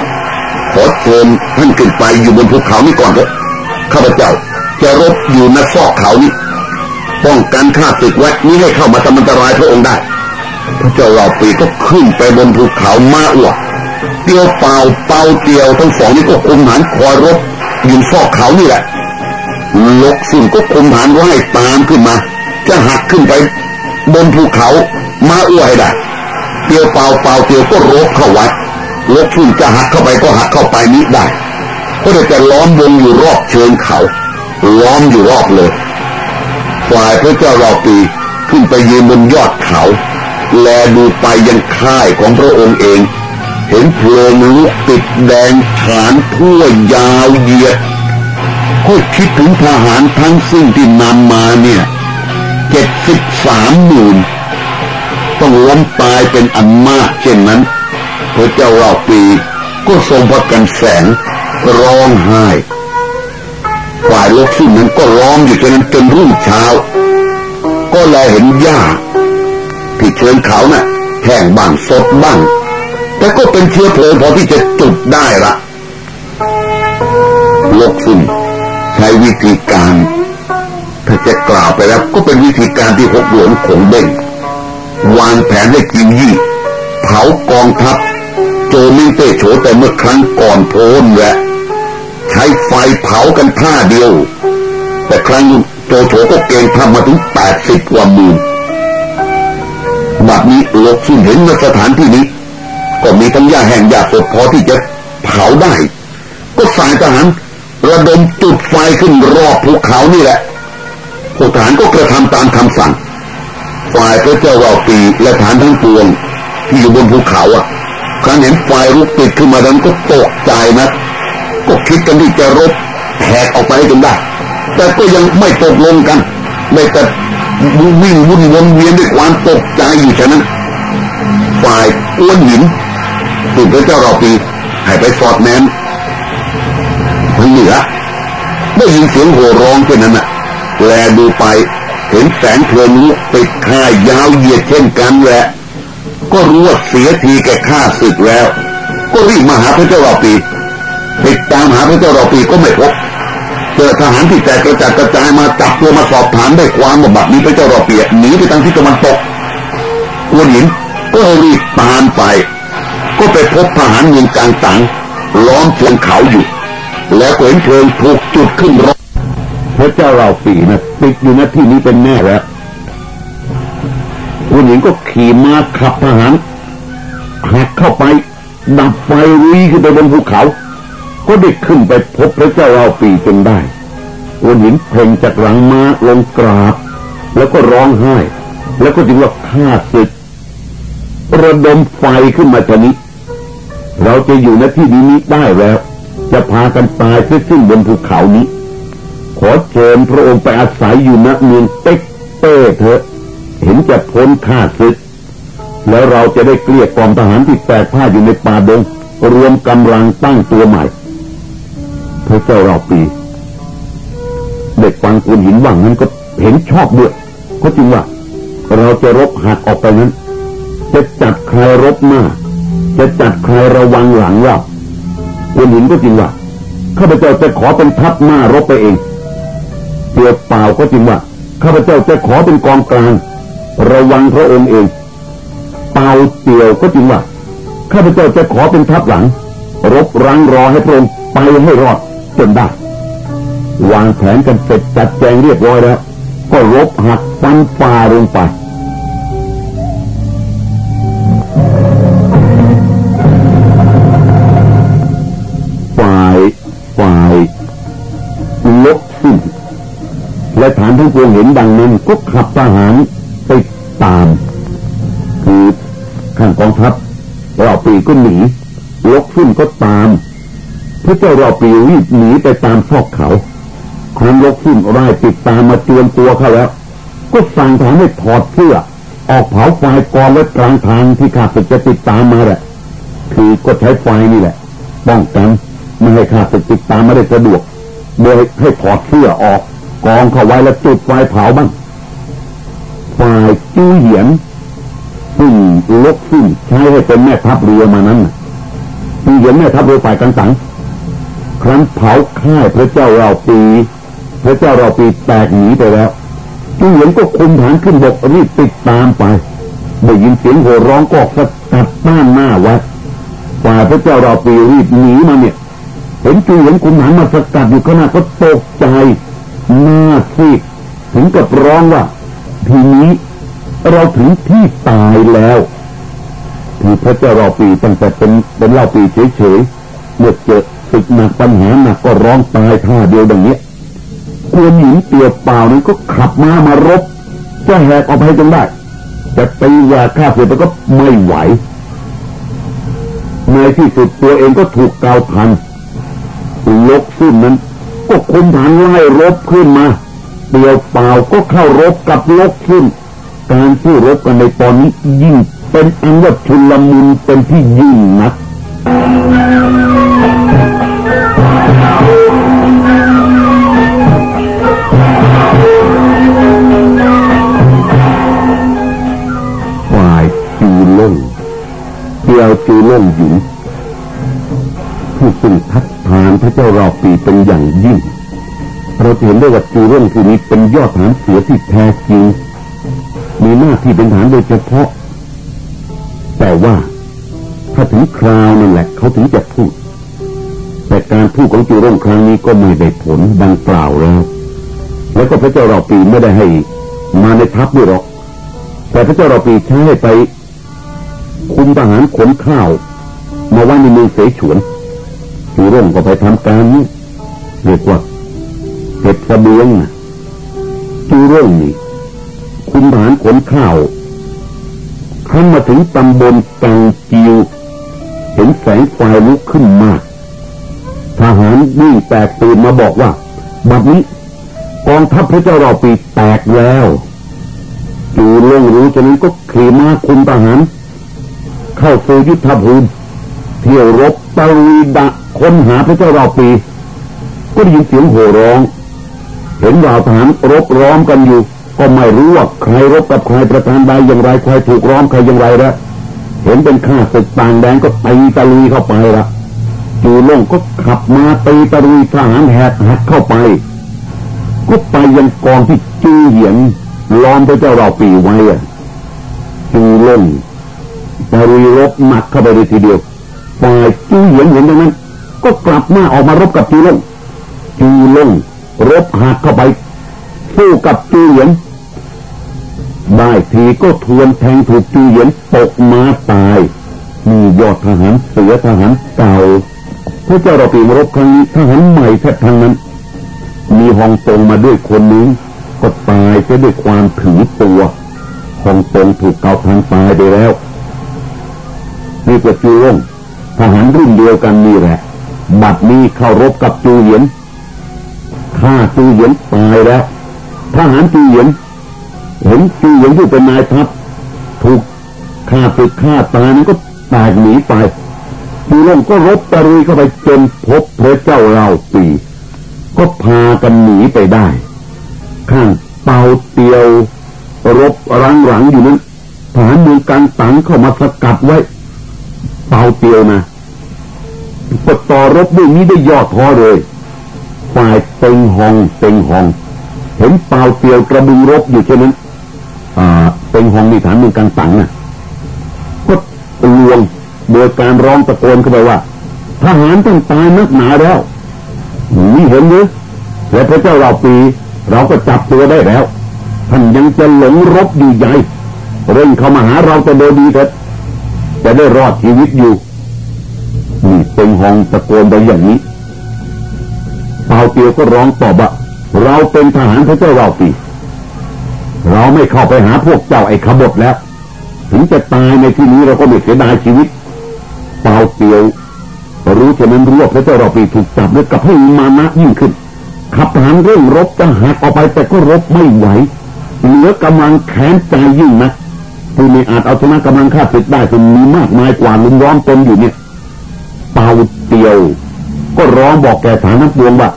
ขอเชิญท่านขึ้นไปอยู่บนภูเขานี้ก่อนเถอะข้าพเจ้าจะรบอยู่ในซอกเขานี้ป้องกันข้าศึกไว้นี้ให้เข้ามาทำอันตรายพระองค์ได้พระเจ้าเราปีก็ขึ้นไปบนภูเขามาอ้วเตียวเปล่าเป่าเตียวทั้งสองนี่ก็คุมฐานคอยรบอยู่ซอกเขานี่แหละลกสุ่นก็คุมฐานไว้ตามขึ้นมา จะหักขึ้นไป บนภูเขามาอ้วให้ได้เตียวเปล่าเปล่าเตียวก็รบเข้าไว้ลกสุ่นจะหักเข้าไปก็หักเข้าไปนี้ได้ก็เลยจะล้อมวงอยู่รอบเชิงเขา ล้อมอยู่รอบเลย ฝ่ายพระเจ้าราปีขึ้นไปยืนบนยอดเขา แลดูไปยังค่ายของพระองค์เอง เห็นเพลิงลุกติดแดงฐานทั่วยาวเหยียดก็คิดถึงทหารทั้งสิ้นที่นำมาเนี่ย เจ็ดสิบสามหมื่นต้องล้มตายเป็นอันมากเช่นนั้น พระเจ้าเราปีก็ทรงพระกันแสงร้องไห้ ฝ่ายลบสิ้นนั้นก็ล้อมอยู่จนจนรุ่งเช้า ก็แลเห็นหญ้าที่เชิญเขานะ่ะแห้งบ้างสดบ้าง แต่ก็เป็นเชื้อเพลิงพอที่จะจุดได้ละลกสิ้นใช้วิธีการ ถ้าจะกล่าวไปแล้วก็เป็นวิธีการที่หกหลวงขงเบ่งวางแผนให้กิวยี่เผากองทัพ โจมิงเตโฉแต่เมื่อครั้งก่อนโพนแหละ ใช้ไฟเผากันท่าเดียว แต่ครั้งโจโฉก็เกณฑ์ทำมาถึงแปดสิบกว่าหมื่นบัดนี้ลกสิ้นเห็นว่าสถานที่นี้ ก็มีทั้งหญ้าแห้งหญ้าสดพอที่จะเผาได้ ก็สายทหารระดมจุดไฟขึ้นรอบภูเขานี่แหละ พวกทหารก็กระทำตามคำสั่ง ฝ่ายพระเจ้าเราปีและฐานทั้งปวงที่อยู่บนภูเขาอะครั้นเห็นไฟลุกติดขึ้นมาดันก็ตกใจนะ ก็คิดกันที่จะรบแหกออกไปจนได้ แต่ก็ยังไม่ตกลงกันได้แต่วิ่งวุ่นวนเวียนด้วยความตกใจอยู่ฉะนั้น ฝ่ายอ้วนหินถูกพระเจ้าเราปีให้ไปสอดแนมเหนือได้ยินเสียงโห่ร้องเช่นนั้นน่ะ แลดูไป เห็นแสงเพลิงลุกติดข่ายยาวเหยียดเช่นกันแหละ ก็รู้ว่าเสียทีแก่ข้าศึกแล้ว ก็รีบมาหาพระเจ้าเราปีติดตามหาพระเจ้าเราปีก็ไม่พบเจอทหารที่แตกกระจัดกระจายมาจับตัวมาสอบถามได้ความว่าบัดนี้พระเจ้าเราปีหนีไปทางทิศตะวันตกกวนหินก็รีบตามไป ก็ไปพบทหารเมืองกลางตังล้อมเชิงเขาอยู่ แล้วก็เห็นเพลิงถูกจุดขึ้นรถ พระเจ้าเราปีนะติดอยู่ณที่นี้เป็นแน่แล้วคุณหญิงก็ขี่ม้าขับทหารหักเข้าไปดับไฟรุยขึ้นไปบนภูเขา ก็ได้ขึ้นไปพบพระเจ้าเราปีจนได้คุณหญิงเพ่งจากหลังม้าลงกราบ แล้วก็ร้องไห้ แล้วก็จึงว่าข้าศึกระดมไฟขึ้นมาชนิดเราจะอยู่ณที่นี้ได้แล้ว จะพากันตายซึ่งบนภูเขานี้ ขอเชิญพระองค์ไปอาศัยอยู่ณเมืองเต็กเต้เถอะ เห็นจะพ้นข้าศึก แล้วเราจะได้เกลี้ยกล่อมทหารที่แตกผ้าอยู่ในป่าดง รวมกำลังตั้งตัวใหม่ พระเจ้าเราปี เด็กฟังคุณหินว่างนั้นก็เห็นชอบด้วยก็จริงว่า เราจะรบหักออกไปนั้น จะจัดใครรบหน้า จะจัดใครระวังหลังเราคุณหินก็จริงว่าข้าพเจ้าจะขอเป็นทัพหน้ารบไปเอง เปล่าเปล่าก็จริงว่าข้าพเจ้าจะขอเป็นกองกลาง ระวังพระองค์เอง เปล่าเตียวก็จริงว่าข้าพเจ้าจะขอเป็นทัพหลัง รบรังรอให้พระองค์ไปให้รอดจนได้ วางแผนกันเสร็จจัดแจงเรียบร้อยแล้ว ก็รบหักฟันฝ่าลงไปฝ่ายฝ่าย และฐานทั้งปวงเห็นดังนั้นก็ขับทหารไปตาม คือข้างกองทัพเราปีก็หนีลบขึ้นก็ตามพระเจ้าเราปีรีบหนีไปตามซอกเขาครั้นลบขึ้นไล่ติดตามมาเตรียมตัวเขาแล้ว ก็สั่งทหารให้ถอดเสื้อออกเผาไฟกองไว้กลางทางที่ข้าศึกจะติดตามมาแหละ คือก็ใช้ไฟนี่แหละป้องกันไม่ให้ข้าศึกติดตามมาได้สะดวกโดยให้ถอดเสื้อออก กองเข้าไว้แล้วจุดไฟเผาบ้างฝ่ายจู้เหยียนซึ่งลกซึ่งใช้ให้เป็นแม่ทัพเรือมานั้นจู้เหยียนแม่ทัพเรือฝ่ายกันสัง ครั้นเผาค่ายพระเจ้าเราปี พระเจ้าเราปีแตกหนีไปแล้วจู้เหยียนก็คุมฐานขึ้นบกรีบติดตามไปได้ยินเสียงโห่ร้องก็สกัดต้านหน้าวัดฝ่ายพระเจ้าเราปีรีบหนีมาเนี่ยเห็นจูเหยียนคุมฐานมาสกัดอยู่ขณะก็ตกใจ หน้าซีดถึงกับร้องว่า ทีนี้เราถึงที่ตายแล้วที่พระเจ้าเราปีตั้งแต่เป็นเป็นเล่าปีเฉยๆเมื่อเจอศึกหนักปัญหาหนักก็ร้องตายท่าเดียวดังนี้ควรหญิงเตียวเปล่านั้ก็ขับมามารบจะแหกออกไปจนได้แต่ตียาฆ่าเสียไปก็ไม่ไหวในที่สุดตัวเองก็ถูกเกาทันลกซึ่งนั้น ก็คุมฐานไล่รบขึ้นมาเดียวเปล่าก็เข้ารบกับลกขึ้น การสู้รบกันในตอนนี้ยิ่งเป็นอันว่าชุลมุนเป็นที่ยิ่งนักฝ่ายจูล่งเดียวจูล่งหญิงผู้ซึ่งทัด ทานพระเจ้าเราปีเป็นอย่างยิ่ง เราเห็นได้ว่าจูเร่งคือนี้เป็นยอดฐานเสือที่แท้จริง มีหน้าที่เป็นฐานโดยเฉพาะ แต่ว่าถ้าถึงคราวนั่นแหละเขาถึงจะพูด แต่การพูดของจูเร่งครั้งนี้ก็ไม่ได้ผลดังกล่าวแล้ว แล้วก็พระเจ้าเราปีไม่ได้ให้มาในทัพด้วยหรอก แต่พระเจ้าเราปีใช้ให้ไปคุมทหารขนข้าว มาไว้ในเมืองเสฉวน จูร่งก็ไปทำการนี้เรียกว่าเก็บสะเบียงจูร่งนี่คุมฐานขนข้าวขั้นมาถึงตำบลตังจิวเห็นแสงไฟลุกขึ้นมากทหารวิ่งแตกตื่นมาบอกว่าบัดนี้กองทัพพระเจ้าเราปีแตกแล้วจูลงรู้ฉะนั้นก็ขี่ม้าคุมทหาร เข้าสู่ยุทธภูมิเที่ยวรบตะวีดะ ค้นหาพระเจ้าเราปี ก็ได้ยินเสียงโห่ร้อง เห็นเหล่าทหารรบร้อมกันอยู่ ก็ไม่รู้ว่าใครรบกับใครประการใดอย่างไรใครถูกร้อมใครอย่างไรล้วเห็นเป็นข้าศึกต่างแดนก็ตีตะลุยเข้าไปละจูลงก็ขับมาตีตะลุยทหารแหกหักเข้าไป ก็ไปยังกองที่จูเหียนล้อมพระเจ้าเราปีไว้อะจูลงตะลุยรบหนักเข้าไปเลยทีเดียวฝ่ายจูเหียนเห็นดังนั้น ก็กลับหน้าออกมารบกับจูลงจูลงรบหักเข้าไปสู้กับจูเหียนได้ทีก็ทวนแทงถูกจูเหียนตกมาตาย มียอดทหารเสือทหารเก่าพระเจ้าเราปีมรบครั้งนี้ทหารใหม่แท้ทางนั้น มีฮองตงมาด้วยคนนี้ก็ตายจะด้วยความถือตัวฮองตงถูกเกาทางตายไปแล้วนี่ก็จูร่งทหารรุ่นเดียวกันนี่แหละ บัดนี้เข้ารบกับจูเหียนฆ่าจูเหียนตายแล้วทหารจูเหียนเห็นจูเหียนที่เป็นนายทัพถูกฆ่าศึกฆ่าตายนั้นก็แตกหนีไปจูร่งก็รบตะรุยเข้าไปจนพบพระเจ้าเราปีก็พากันหนีไปได้ ข้างเป่าเตียว รบรังหลังอยู่นั้นทหารเมืองกันตังเข้ามาสกัดไว้ เป่าเตียวนะ ก็ต่อรบด้วยนี้ได้ยอดท้อเลยฝ่ายเต็งหองเต็งหอง เห็นเปล่าเตียวกระบุงรบอยู่เช่นนั้นเต็งหองมีฐานเมืองกันตังน่ะก็ลวงโดยการร้องตะโกนเข้าไปว่าทหารต้องตายนักหนาแล้วนี่เห็นหรือและพระเจ้าเราปี เราก็จับตัวได้แล้ว ท่านยังจะหลงรบอยู่ใหญ่เร่งเข้ามาหาเราจะโดยดีเถิดจะได้รอดชีวิตอยู่ นี่เป็นหองตะโกนไปอย่างนี้เปาเตียวก็ร้องตอบว่าเราเป็นทหารพระเจ้าเราปีเราไม่เข้าไปหาพวกเจ้าไอ้ขบฏแล้ว ถึงจะตายในที่นี้เราก็ไม่เสียดายชีวิตเปาเตียวรู้ฉะนั้นรู้ว่าพระเจ้าเราปีถูกจับด้วยกับให้มานะยิ่งขึ้น ขับทหารเร่งรบจะหักออกไปแต่ก็รบไม่ไหวเหลือกำลังแขนใจยิ่งนะผู้ไม่อาจเอาชนะกำลังข้าศึกได้จนมีมากมายกว่าลุมร้อมตนอยู่เนี่ย เตียว ก็ร้องบอกแก่ฐานนักบวงว่า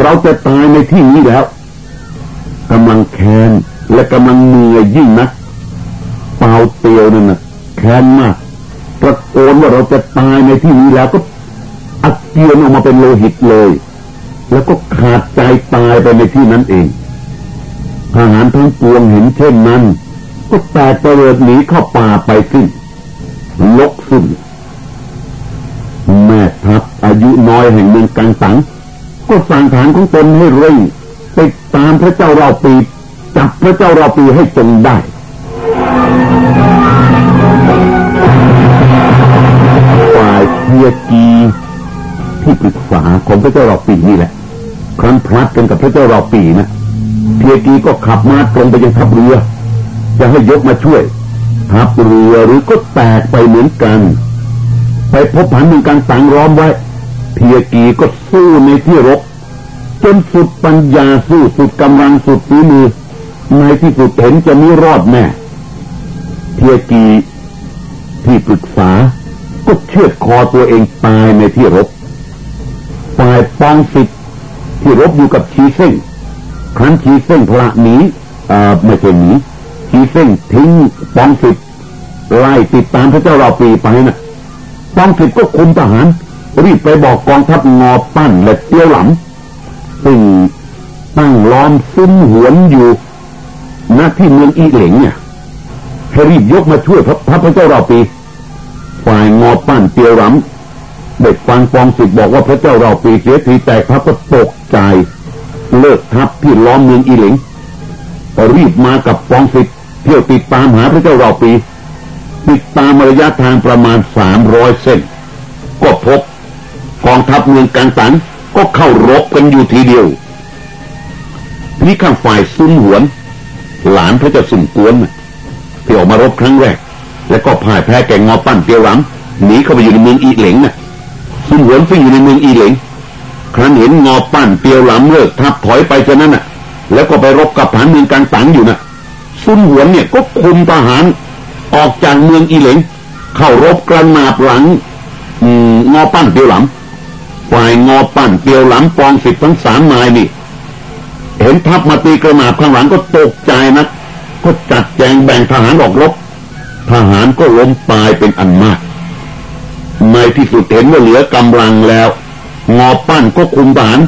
เราจะตายในที่นี้แล้วกำลังแค้นและกำลังเหนื่อยยิ่งนะเปาเตียวนั่นนะแค้นมากตะโกนว่าเราจะตายในที่นี้แล้วก็อัดเจียนออกมาเป็นโลหิตเลย แล้วก็ขาดใจตายไปในที่นั้นเองทหารทั้งปวงเห็นเช่นนั้น ก็แตกเตลิดหนีเข้าป่าไปสิ้นลกสิ้นแม่ ทัพอายุน้อยแห่งเมืองกังสัง ก็สั่งฐานของตนให้เร่งติดตามพระเจ้าเราปีจับพระเจ้าเราปีให้จงได้ฝ่ายเทียกีที่ปรึกษาของพระเจ้าเราปีนี่แหละ ครั้นพลัดกันกับพระเจ้าเราปีนะเทียกีก็ขับมาตรงไปยังทัพเรือ จะให้ยกมาช่วยทัพเรือหรือก็แตกไปเหมือนกัน ไปพบผันหนึ่งการสังร้อมไว้เทียกีก็สู้ในที่รบ จนสุดปัญญาสู้สุดกำลังสุดฝีมือ ในที่สุดเห็นจะม่รอดแน่เทียกีที่ปรึกษา ก็เชือดคอตัวเองตายในที่รบฝ่ายปองสิทธิ์ที่รบอยู่กับชีเส้งครั้นชีเส้งพละหนีอ่าไม่ใช่หนีชีเส้งทิ้งปองสิทธิ์ไล่ติดตามพระเจ้าเราปีไปนะ ปองสิทธิ์ก็คุมทหาร รีบไปบอกกองทัพงอปั้นและเตี้ยวหลำซึ่งตั้งล้อมซุ้มหวนอยู่ณที่เมืองอีเหลงเนี่ยให้รีบยกมาช่วยพระพระเจ้าเราปี ฝ่ายงอปั้นเตียวหลำเด็กฟังปองสิทธิ์บอกว่าพระเจ้าเราปีเสียทีแตกทัพก็ตกใจ เลิกทัพที่ล้อมเมืองอีเหลงรีบมากับปองสิทธิ์เที่ยวติดตามหาพระเจ้าเราปี ติดตามระยะทางประมาณสามร้อยเส้น ก็พบกองทัพเมืองกังสันก็เข้ารบกันอยู่ทีเดียวนี่ข้างฝ่ายซุ้มหวน หลานพระเจ้าสุนกวนที่ออกมารบครั้งแรก แล้วก็พ่ายแพ้แก่งอปั้นเตียวหลังหนีเข้าไปอยู่ในเมืองอีเหลงน่ะซุนหวนซึ่งอยู่ในเมืองอีเหลงครั้นเห็นงอปั้นเตียวหลังเลิกทับถอยไปจากนั้นน่ะ แล้วก็ไปรบกับฐานเมืองกลางตังอยู่น่ะซุนหวนเนี่ยก็คุมทหาร ออกจากเมืองอีเหลงเข้ารบกระนาบหลังงอปั้นเตียวหลังฝ่ายงอปั้นเตียวหลังปองสิบทั้งสามนายนี่ เห็นทัพมาตีกระนาบข้างหลังก็ตกใจนะก็จัดแจงแบ่งทหารออกรบ ทหารก็ล้มตายเป็นอันมากในที่สุดเห็นว่าเหลือกำลังแล้ว งอปั้นก็คุมทหาร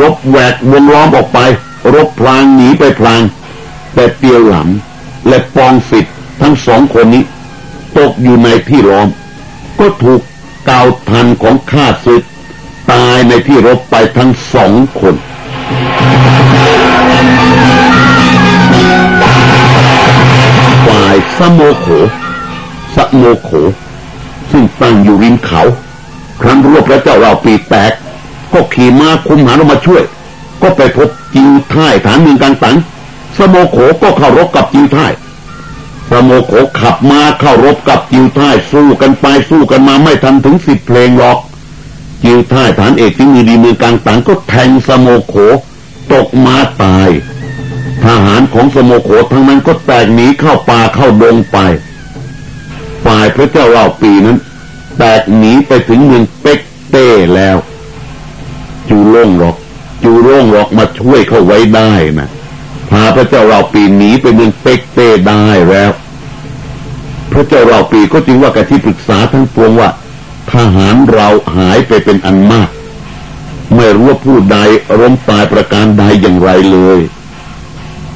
รบแหวกวงล้อมออกไป รบพลางหนีไปพลาง แต่เตียวหลังและปองสิทธิ์ ทั้งสองคนนี้ ตกอยู่ในที่ล้อม ก็ถูกกาวทันของข้าศึก ตายในที่รบไปทั้งสองคนฝ่ายสโมโขสโมโข ซึ่งตั้งอยู่ริมเขา ครั้นรวบและเจ้าเราปีแตก ก็ขี่ม้าคุมหาเรามาช่วย ก็ไปพบจิวท่ายฐานเมืองกลางตังสโมโขก็เข้ารบกับจิวท่าย สโมโขขับมาเข้ารบกับจิวท่ายสู้กันไปสู้กันมาไม่ทันถึงสิบเพลงหรอก จิวท่ายฐานเอกที่มีดีมือกลางตังก็แทงสโมโขตกมาตาย ทหารของสโมโขทั้งนั้นก็แตกหนีเข้าป่าเข้าดงไปฝ่ายพระเจ้าเล่าปีนั้น แตกหนีไปถึงเมืองเป็กเต้แล้ว จูโล่งหรอก จูโล่งหรอกมาช่วยเขาไว้ได้นะ พาพระเจ้าเราปีหนีไปเมืองเปกเต้ได้แล้ว พระเจ้าเราปีก็จึงว่ากับที่ปรึกษาทั้งปวงว่าทหารเราหายไปเป็นอันมาก ไม่รู้ว่าผู้ใดร้มตายประการใดอย่างไรเลย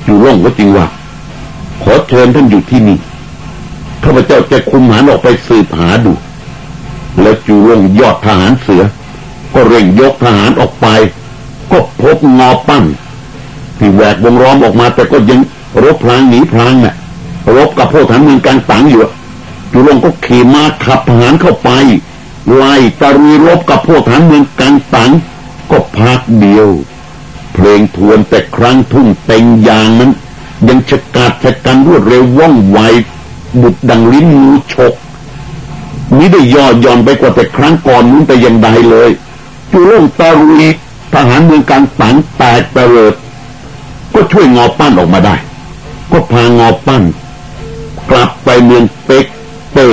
อยู่ร่องก็จริงว่า ขอเชิญท่านอยู่ที่นี่ข้าพเจ้าจะคุมหานออกไปสืบหาดู แล้วจูร่งยอดทหารเสือ ก็เร่งยกทหารออกไป ก็พบงอปั้น ที่แหวกวงล้อมออกมา แต่ก็ยังรบพลางหนีพลางน่ะรบกับพวกฐานเมืองกลางตังอยู่จูร่งก็ขี่ม้าขับทหารเข้าไปไล่ตะรุยรบกับพวกฐานเมืองกลางตังก็พักเดียว เพลงทวนแต่ครั้งทุ่งเต็งยางนั้น ยังฉกาดฉกันรวดเร็วว่องไวบุดดังลิ้นมือฉกมิได้ย่อย่อนไปกว่าแต่ครั้งก่อนนู้นแต่ยังใดเลยจุล่งตารุยทหารเมืองการตังแตกตะเลิด ก็ช่วยงอปั้นออกมาได้ ก็พางอปั้น กลับไปเมืองเป็กเต้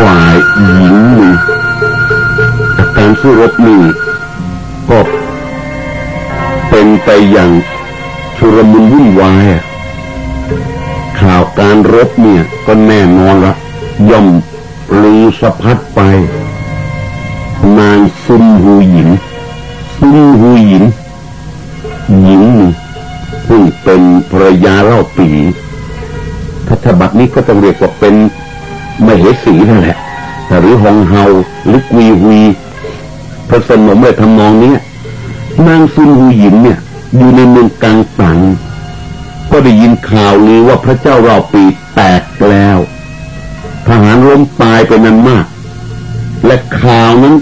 ฝ่ายหญิงนี่การสู้รบนี่ก็เป็นไปอย่างชุรมุนวุ่นวายข่าวการรบเนี่ยก็แน่นอนละย่อมลือสะพัดไป ซุนหูหญิงซุนหูหญิงหญิงซึ่งเป็นภรยาเล่าปีพัฒบัตนี้ก็ต้องเรียกว่าเป็นมเหสีนั่นแหละ หรือฮองเฮาหรือกุยฮุยผสมเลยทำนองนี้นางซุนหูหยินเนี่ย อยู่ในเมืองกลางตังก็ได้ยินข่าวลือว่าพระเจ้าเราปีแตกแล้ว ทหารล้มตายไปนั้นมาก และข่าวนั้น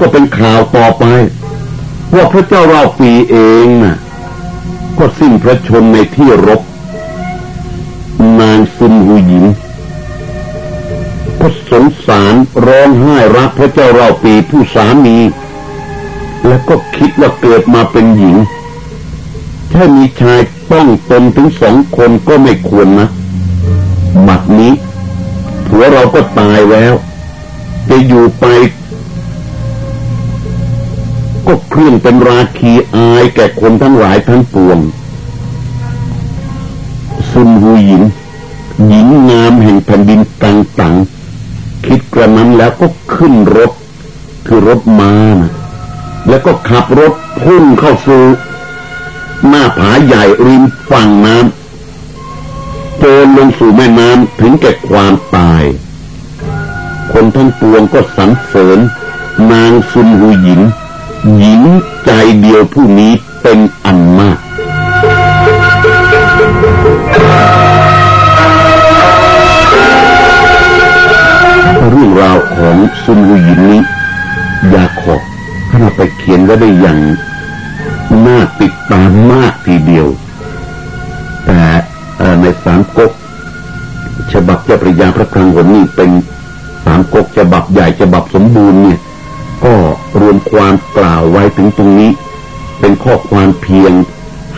ก็เป็นข่าวต่อไป ว่าพระเจ้าเราปีเองน่ะ ก็สิ้นพระชนในที่รบ นางซุนหูหยินก็สงสารร้องไห้รักพระเจ้าเราปีผู้สามี แล้วก็คิดว่าเกิดมาเป็นหญิง ถ้ามีชายต้องตนถึงสองคนก็ไม่ควรนะบัดนี้ผัวเราก็ตายแล้ว จะอยู่ไป ก็เครื่องเป็นราคีอายแก่คนทั้งหลายทั้งปวงซุนหูหญิง หญิงงามแห่งแผ่นดินกังตังคิดกระนั้นแล้วก็ขึ้นรถ คือรถมานะแล้วก็ขับรถพุ่งเข้าสู่หน้าผาใหญ่ริมฝั่งน้ำโจนลงสู่แม่น้ำถึงแก่ความตาย คนทั้งปวงก็สรรเสริญนางซุนหูหญิง หญิงใจเดียวผู้นี้เป็นอันมากเรื่องราวของซุนหูหยินนี้ยาขอบถ้าเราไปเขียนก็ได้อย่างน่าติดตามมากทีเดียว แต่ในสามก๊กฉบับเจ้าปริยาพระคลังหนนี่เป็นสามก๊กฉบับใหญ่ฉบับสมบูรณ์เนี่ย ก็ รวมความกล่าวไว้ถึงตรงนี้ เป็นข้อความเพียง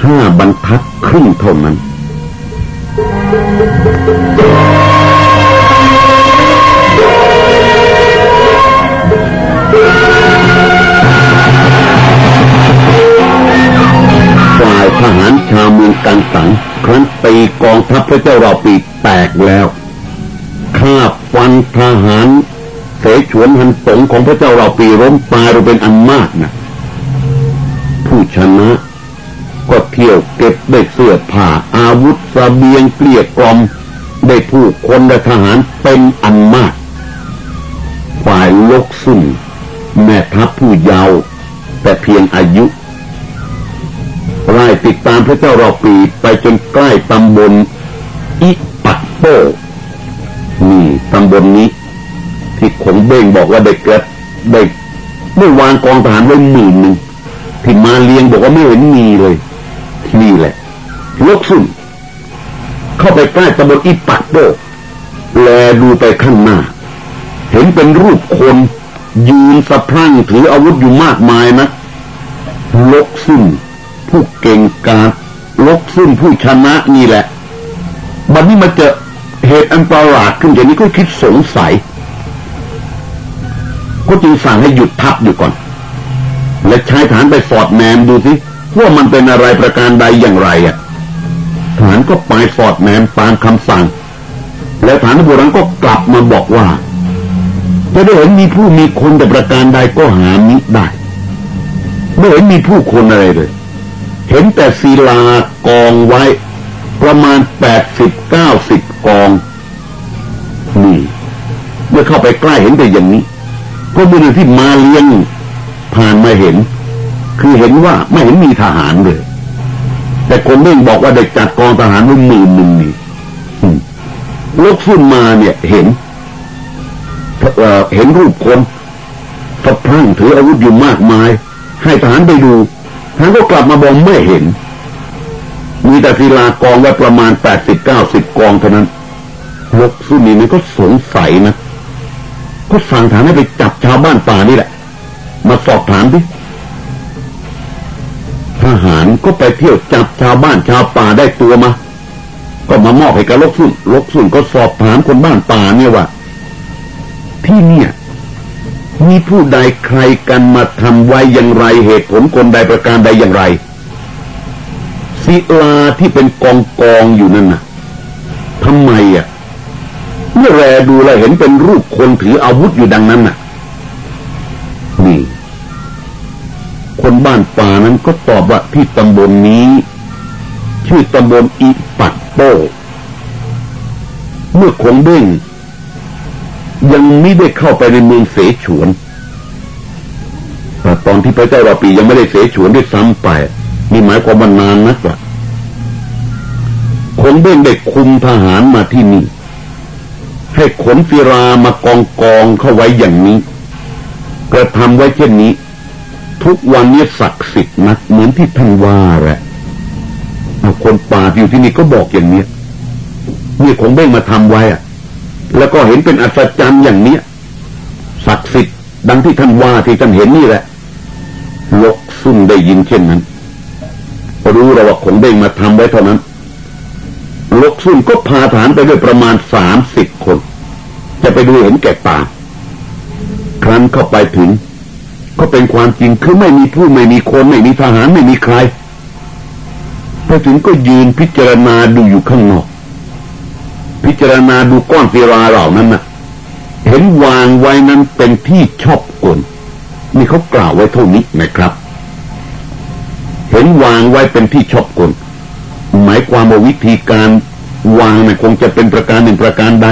ห้าบรรทัดครึ่งเท่านั้น ฝ่ายทหารชาวเมืองกันสังครั้นตีกองทัพพระเจ้าเราปีแตกแล้วฆ่าฟันทหาร เสฉวนหันสงของพระเจ้าเราปีล้มตายเราเป็นอันมากนะผู้ชนะก็เที่ยวเก็บได้เสื้อผ้าอาวุธสเบียงเกลียกลอมได้ผู้คนและทหารเป็นอันมาก ฝ่ายลกสุ่มแม่ทัพผู้ยาว แต่เพียงอายุไล่ติดตามพระเจ้าเรอปีไปจนใกล้ตำบลอิปัตโปนี่ตำบลนนี้ ขงเบ้งบอกว่าเด็กเกิดเด็กเมื่อวานกองทหารไว้หมื่นหนึ่งที่มาเลียงบอกว่าไม่เห็นมีเลยนี่แหละลกสุ่มเข้าไปใกล้ตำบลอิปัตโปแลดูไปข้างหน้า เห็นเป็นรูปคน ยืนสะพรั่งถืออาวุธอยู่มากมายนะลกซุ่มผู้เก่งกาจลกซุ่มผู้ชนะนี่แหละ บัดนี้มาเจอเหตุอันประหลาดขึ้นอย่างนี้ก็คิดสงสัย ก็จึงสั่งให้หยุดทับอยู่ก่อน และใช้ฐานไปสอดแนมดูสิว่ามันเป็นอะไรประการใดอย่างไรอะฐานก็ไปสอดแนมตามคำสั่ง และฐานบุรังก็กลับมาบอกว่าจะได้เห็นมีผู้มีคนแต่ประการใดก็หามิได้ไม่เห็นมีผู้คนอะไรเลย เห็นแต่ศิลากองไว้ ประมาณแปดสิบเก้าสิบกอง นี่เมื่อเข้าไปใกล้เห็นแต่อย่างนี้ ก็เมื่อที่มาเลี้ยงผ่านมาเห็น คือเห็นว่าไม่เห็นมีทหารเลย แต่คนเม่งบอกว่าได้จัดกองทหารไว้หมื่นหนึ่งนี่ลกซุ่นมาเนี่ยเห็นเห็นรูปคนสะพรั่งถืออาวุธอยู่มากมาย ให้ทหารไปดูทหารก็กลับมาบอกไม่เห็น มีแต่ศิลากองไว้ประมาณแปดสิบเก้าสิบกองเท่านั้นลกซุ่นนี่มันก็สงสัยนะก็สั่งฐานให้ไปาวบ้านป่านี่แหละ มาสอบถามดิทหารก็ไปเที่ยวจับชาวบ้านชาวป่าได้ตัวมา ก็มามอบให้กับลกซุ่นลกซุ่นก็สอบถามคนบ้านป่าเนี่ยว่าที่เนี่ย มีผู้ใดใครกันมาทำไว้อย่างไรเหตุผลคนใดประการใดอย่างไรศิลาที่เป็นกองกองอยู่นั่นน่ะทำไมอะเมื่อแรดูแลเห็นเป็นรูปคนถืออาวุธอยู่ดังนั้นน่ะ คนบ้านป่านั้นก็ตอบว่าที่ตำบลนนี้ ชื่อตำบลอีปัดโปเมื่อคงเด้งยังไม่ได้เข้าไปในเมืองเสฉวนแต่ตอนที่พระเจ้าราปียังไม่ได้เสฉวนด้วยซ้ำไปนี่หมายความว่านานนักละคนเบ้งได้คุมทหารมาที่นี่ ให้ขนฟิรามากองกองเข้าไว้อย่างนี้กระทำไว้เช่นนี้ ทุกวันนี้ศักดิ์สิทธิ์นักเหมือนที่ท่านว่าแหละคนป่าอยู่ที่นี่ก็บอกอย่างนี้นี่คงเบ้งมาทำไว้อะแล้วก็เห็นเป็นอัศจรรย์อย่างเนี้ยศักดิ์สิทธิ์ดังที่ท่านว่าที่ท่านเห็นนี่แหละลกซุ่มได้ยินเช่นนั้นรู้แล้วว่าคงได้มาทำไว้เท่านั้นลกซุ่มก็พาฐานไปด้วยประมาณสามสิบคน จะไปดูเห็นแก่ตาครั้นเข้าไปถึง ก็เป็นความจริงคือไม่มีผู้ไม่มีคนไม่มีทหารไม่มีใครไปถึงก็ยืนพิจารณาดูอยู่ข้างนอก พิจารณาดูก้อนศิลาเหล่านั้นนะ่ะ เห็นวางไว้นั้นเป็นที่ชอบกลนี่เขากล่าวไว้เท่านี้นะครับ เห็นวางไว้เป็นที่ชอบกลหมายความว่าวิธีการวางนะ่ะคงจะเป็นประการหนึ่งประการใด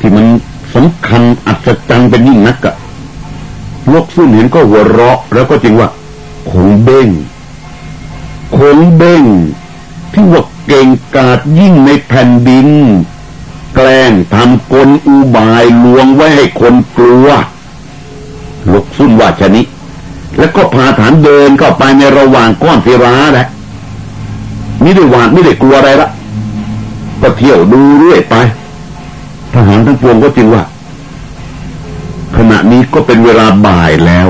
ที่มันสำคัญอัศจรรย์เป็นยิ่งนักอะ ลกซุ่นเห็นก็หัวเราะ แล้วก็จริงว่าคงเบ้งคงเบ้งที่ว่าเก่งกาจยิ่งในแผ่นดิน แกล้งทำกลอุบายลวงไว้ให้คนกลัวลกซุ่นว่าชนิแล้วก็พาฐานเดินเข้าไปในระหว่างก้อนศิราแหละไม่ได้หวาดไม่ได้กลัวอะไรละก็เที่ยวดูเรื่อยไป ทหารทั้งปวงก็จริงว่า ณะนี้ก็เป็นเวลาบ่ายแล้ว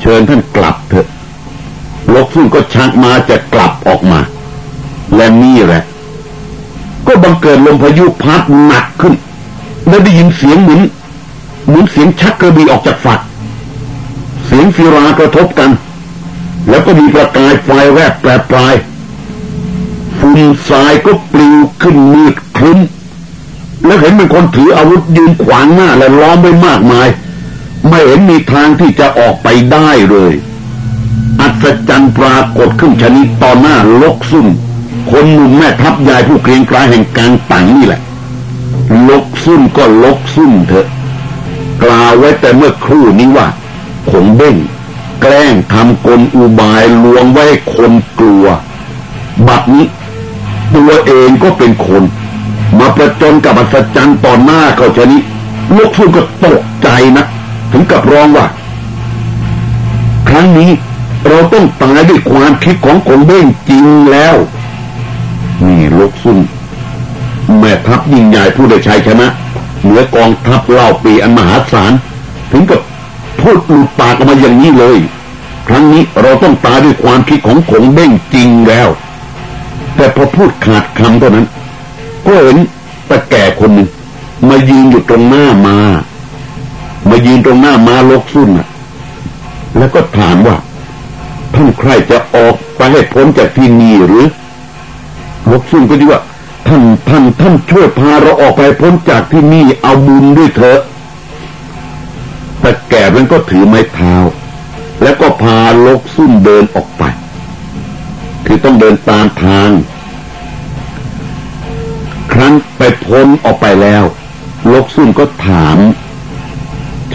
เชิญท่านกลับเถอะลกซุ่นก็ชักมาจะกลับออกมา และนี่แหละ ก็บังเกิดลมพายุพัดหนักขึ้น และได้ยินเสียงเหมือนเหมือนเสียงชักกระบี่ออกจากฝัก เสียงฟิรากระทบกัน แล้วก็มีประกายไฟแรกแปรปลายฝุ่นทรายก็ปลิวขึ้นมืดครึ้ม แล้วเห็นเป็นคนถืออาวุธยืนขวางหน้าและล้อมไปมากมาย ไม่เห็นมีทางที่จะออกไปได้เลย อัศจรรย์ปรากฏขึ้นชนิดต่อหน้าลกซุ่มคนหนุ่มแม่ทัพยายผู้เกรียงกรายแห่งกลารต่างนี่แหละ ลกซุ่มก็ลกซุ่มเถอะ กล่าวไว้แต่เมื่อครู่นี้ว่าขงเบ้งแกล้งทำกลอุบายลวงไว้คนกลัว บัดนี้ตัวเองก็เป็นคน มาประจนกับอัศจรรย์ต่อหน้าเขาชนิดลูกทุ่ก็ตกใจนะ ถึงกับร้องว่า ครั้งนี้เราต้องตายด้วยความคิดของคนเบ้งจริงแล้ว นี่ลูกซุ่มแม่ทัพยิ่งใหญ่ผู้ได้ชัยชนะ เหนือกองทัพเล่าปีอันมหาศาล ถึงกับพูดหลุดปากออกมาอย่างนี้เลย ครั้งนี้เราต้องตายด้วยความคิดของขงเบ้งจริงแล้ว แต่พอพูดขาดคำเท่านั้น ก็เห็นตะแก่คนหนึ่งมายืนอยู่ตรงหน้ามา มายืนตรงหน้ามาลกซุ่นอะ แล้วก็ถามว่าท่านใครจะออกไปให้พ้นจากที่นี่หรือลกซุ่นก็ดีว่า ท่านท่านท่านช่วยพาเราออกไปพ้นจากที่นี่เอาบุญด้วยเถอะแต่แก่มันก็ถือไม้เท้า แล้วก็พาลกซุ่นเดินออกไป คือต้องเดินตามทาง ครั้นไปพ้นออกไปแล้ว ลกซุ่นก็ถาม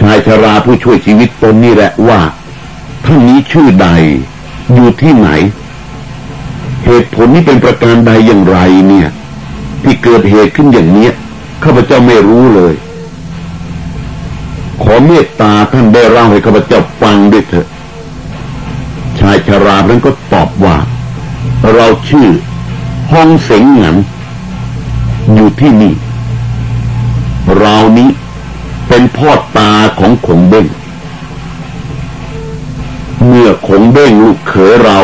ชายชราผู้ช่วยชีวิตตนนี่แหละว่าท่านนี้ชื่อใด อยู่ที่ไหน เหตุผลนี้เป็นประการใดอย่างไรเนี่ย ที่เกิดเหตุขึ้นอย่างเนี้ยข้าพเจ้าไม่รู้เลย ขอเมตตาท่านได้เล่าให้ข้าพเจ้าฟังด้วยเถอะ ชายชรานั้นก็ตอบว่า เราชื่อฮองเสงหนัน อยู่ที่นี่ เรานี้เป็นพ่อตาของขงเบ้งเมื่อขงเบ้งลูกเขยเรา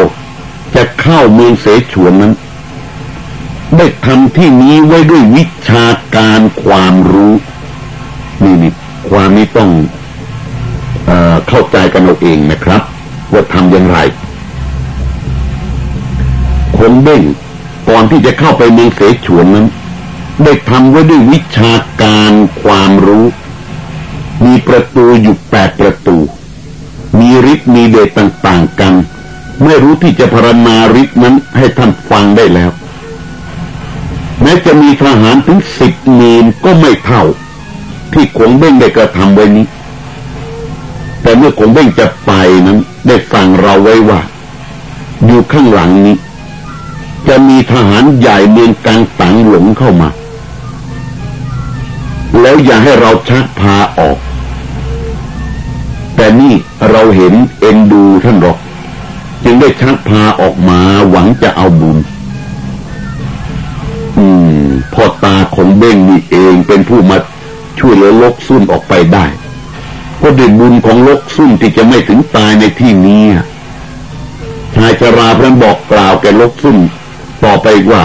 จะเข้าเมืองเสฉวนนั้น ได้ทำที่นี้ไว้ด้วยวิชาการความรู้ นี่นี่ความนี้ต้องเอเข้าใจกันเราเองนะครับ ว่าทำอย่างไรคงเบ้งก่อนที่จะเข้าไปเมืองเสฉวนนั้น ได้ทำไว้ด้วยวิชาการความรู้ มีประตูอยู่แปดประตู มีฤทธิ์มีเดชต่างๆกัน ไม่รู้ที่จะพรณนาฤทธิ์นั้นให้ท่านฟังได้แล้ว แม้จะมีทหารถึงสิบมีนก็ไม่เท่า ที่ขงเบ้งได้กระทำไว้นี้ แต่เมื่อขงเบ้งจะไปนั้น ได้สั่งเราไว้ว่า อยู่ข้างหลังนี้จะมีทหารใหญ่เมืองกลางตังหลงเข้ามา แล้วอย่าให้เราชักพาออก แต่นี่เราเห็นเอ็นดูท่านหรอก จึงได้ชักพาออกมาหวังจะเอาบุญ อืมพ่อตาของเบ้งนี่เองเป็นผู้มาช่วยเหลือลกซุ่นออกไปได้ก็ด้วยบุญของลกซุ่นที่จะไม่ถึงตายในที่นี้ชายชราพระบอกกล่าวแก่ลกซุ่นต่อไปว่า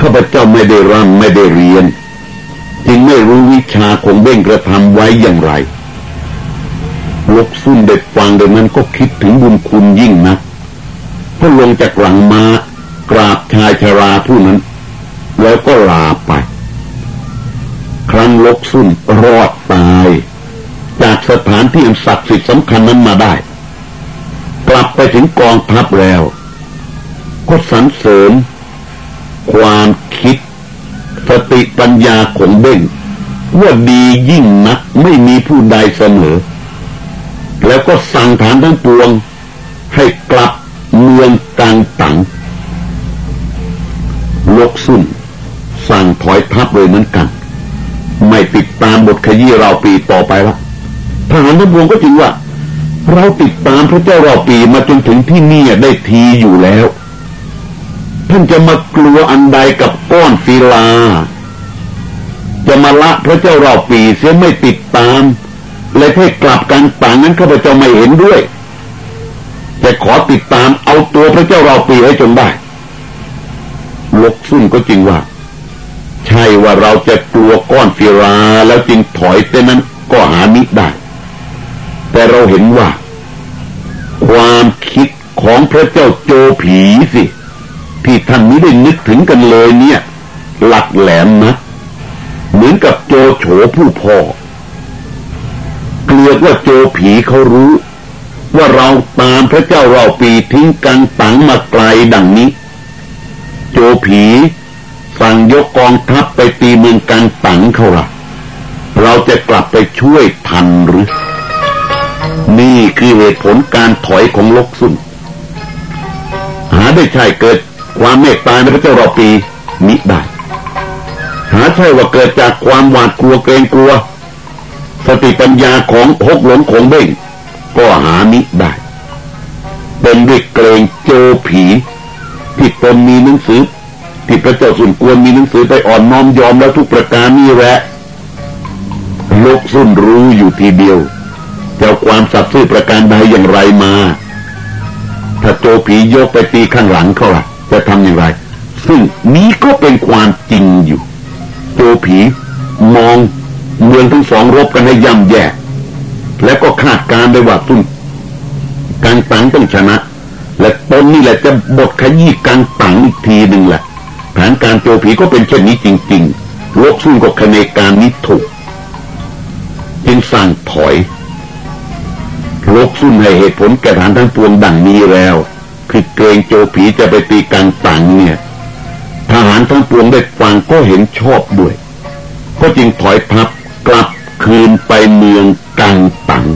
ข้าพเจ้าไม่ได้ร่ำไม่ได้เรียน จึงไม่รู้วิชาของเบ้งกระทำไว้อย่างไรลกซุ่นเด็ดฟังดังนั้นก็คิดถึงบุญคุณยิ่งนะก็ลงจากหลังมากราบชายชราผู้นั้น แล้วก็ลาไป ครั้งลกซุ่นรอดตาย จากสถานที่มันศักดิ์สิทธิ์สำคัญนั้นมาได้ กลับไปถึงกองทัพแล้ว ก็สรรเสริญ ความคิด สติปัญญาของเบ้งว่าดียิ่งนักไม่มีผู้ใดเสมอ แล้วก็สั่งฐานทั้งปวง ให้กลับเมืองกลางตังลกสุ่นสั่งถอยทัพเลยเหมือนกัน ไม่ติดตามบทขยี้เราปีต่อไปละทหารทั้งปวงก็จริงว่า เราติดตามพระเจ้ารอปีมาจนถึงที่นี่ได้ทีอยู่แล้ว ท่านจะมากลัวอันใดกับก้อนศิลา จะมาละพระเจ้าเรอปีเสียไม่ติดตาม และให้กลับกันต่างนั้นข้าพเจ้าไม่เห็นด้วยจะขอติดตามเอาตัวพระเจ้าเรอปีให้จนได้ลกซุ่นก็จริงว่า ใช่ว่าเราจะกลัวก้อนศิลาแล้วจึงถอยเต้นั้นก็หามิได้ แต่เราเห็นว่า ความคิดของพระเจ้าโจผีสิ ที่ท่านไม่ได้นึกถึงกันเลยเนี่ย หลักแหลมนะ เหมือนกับโจโฉผู้พ่อ เกลียดว่าโจผีเขารู้ ว่าเราตามพระเจ้าเราปีทิ้งกันตังมาไกลดังนี้ โจผีสั่งยกกองทัพไปตีเมืองกันตังเขาละเราจะกลับไปช่วยทันหรือ นี่คือเหตุผลการถอยของลกซุ่นหาได้ใช่เกิด ความเมตตาในพระเจ้ารอปีมิได้หาใช่ว่าเกิดจากความหวาดกลัวเกรงกลัว สติปัญญาของหกหลงของเบ้งก็หามิได้ เป็นด้วยเกรงโจผีที่ตนมีหนังสือที่พระเจ้าสุนกวนมีหนังสือไปอ่อนน้อมยอมแล้วทุกประการนี่แหละลกสุนรู้อยู่ทีเดียวจะาความสัตย์ซื่อประการใดอย่างไรมา ถ้าโจผียกไปตีข้างหลังเขาล่ะ จะทำอย่างไร ซึ่งนี้ก็เป็นความจริงอยู่โจผีมองเมืองทั้งสองรบกันให้ย่ำแย่ และก็คาดการได้ว่าสุนการตังต้องชนะ และตนนี่แหละจะบทขยี้การตังอีกทีหนึ่งแหละแผนการโจผีก็เป็นเช่นนี้จริงๆลกซุ่นก็คเนการนี้ถูกจึงสั่งถอยลกซุ่นให้เหตุผลแก่ฐานทั้งปวงดังนี้แล้ว คือเกรงโจผีจะไปตีกันตังเนี่ยทหารทั้งปวงได้ฟังก็เห็นชอบด้วย ก็จึงถอยทัพกลับคืนไปเมืองกังตัง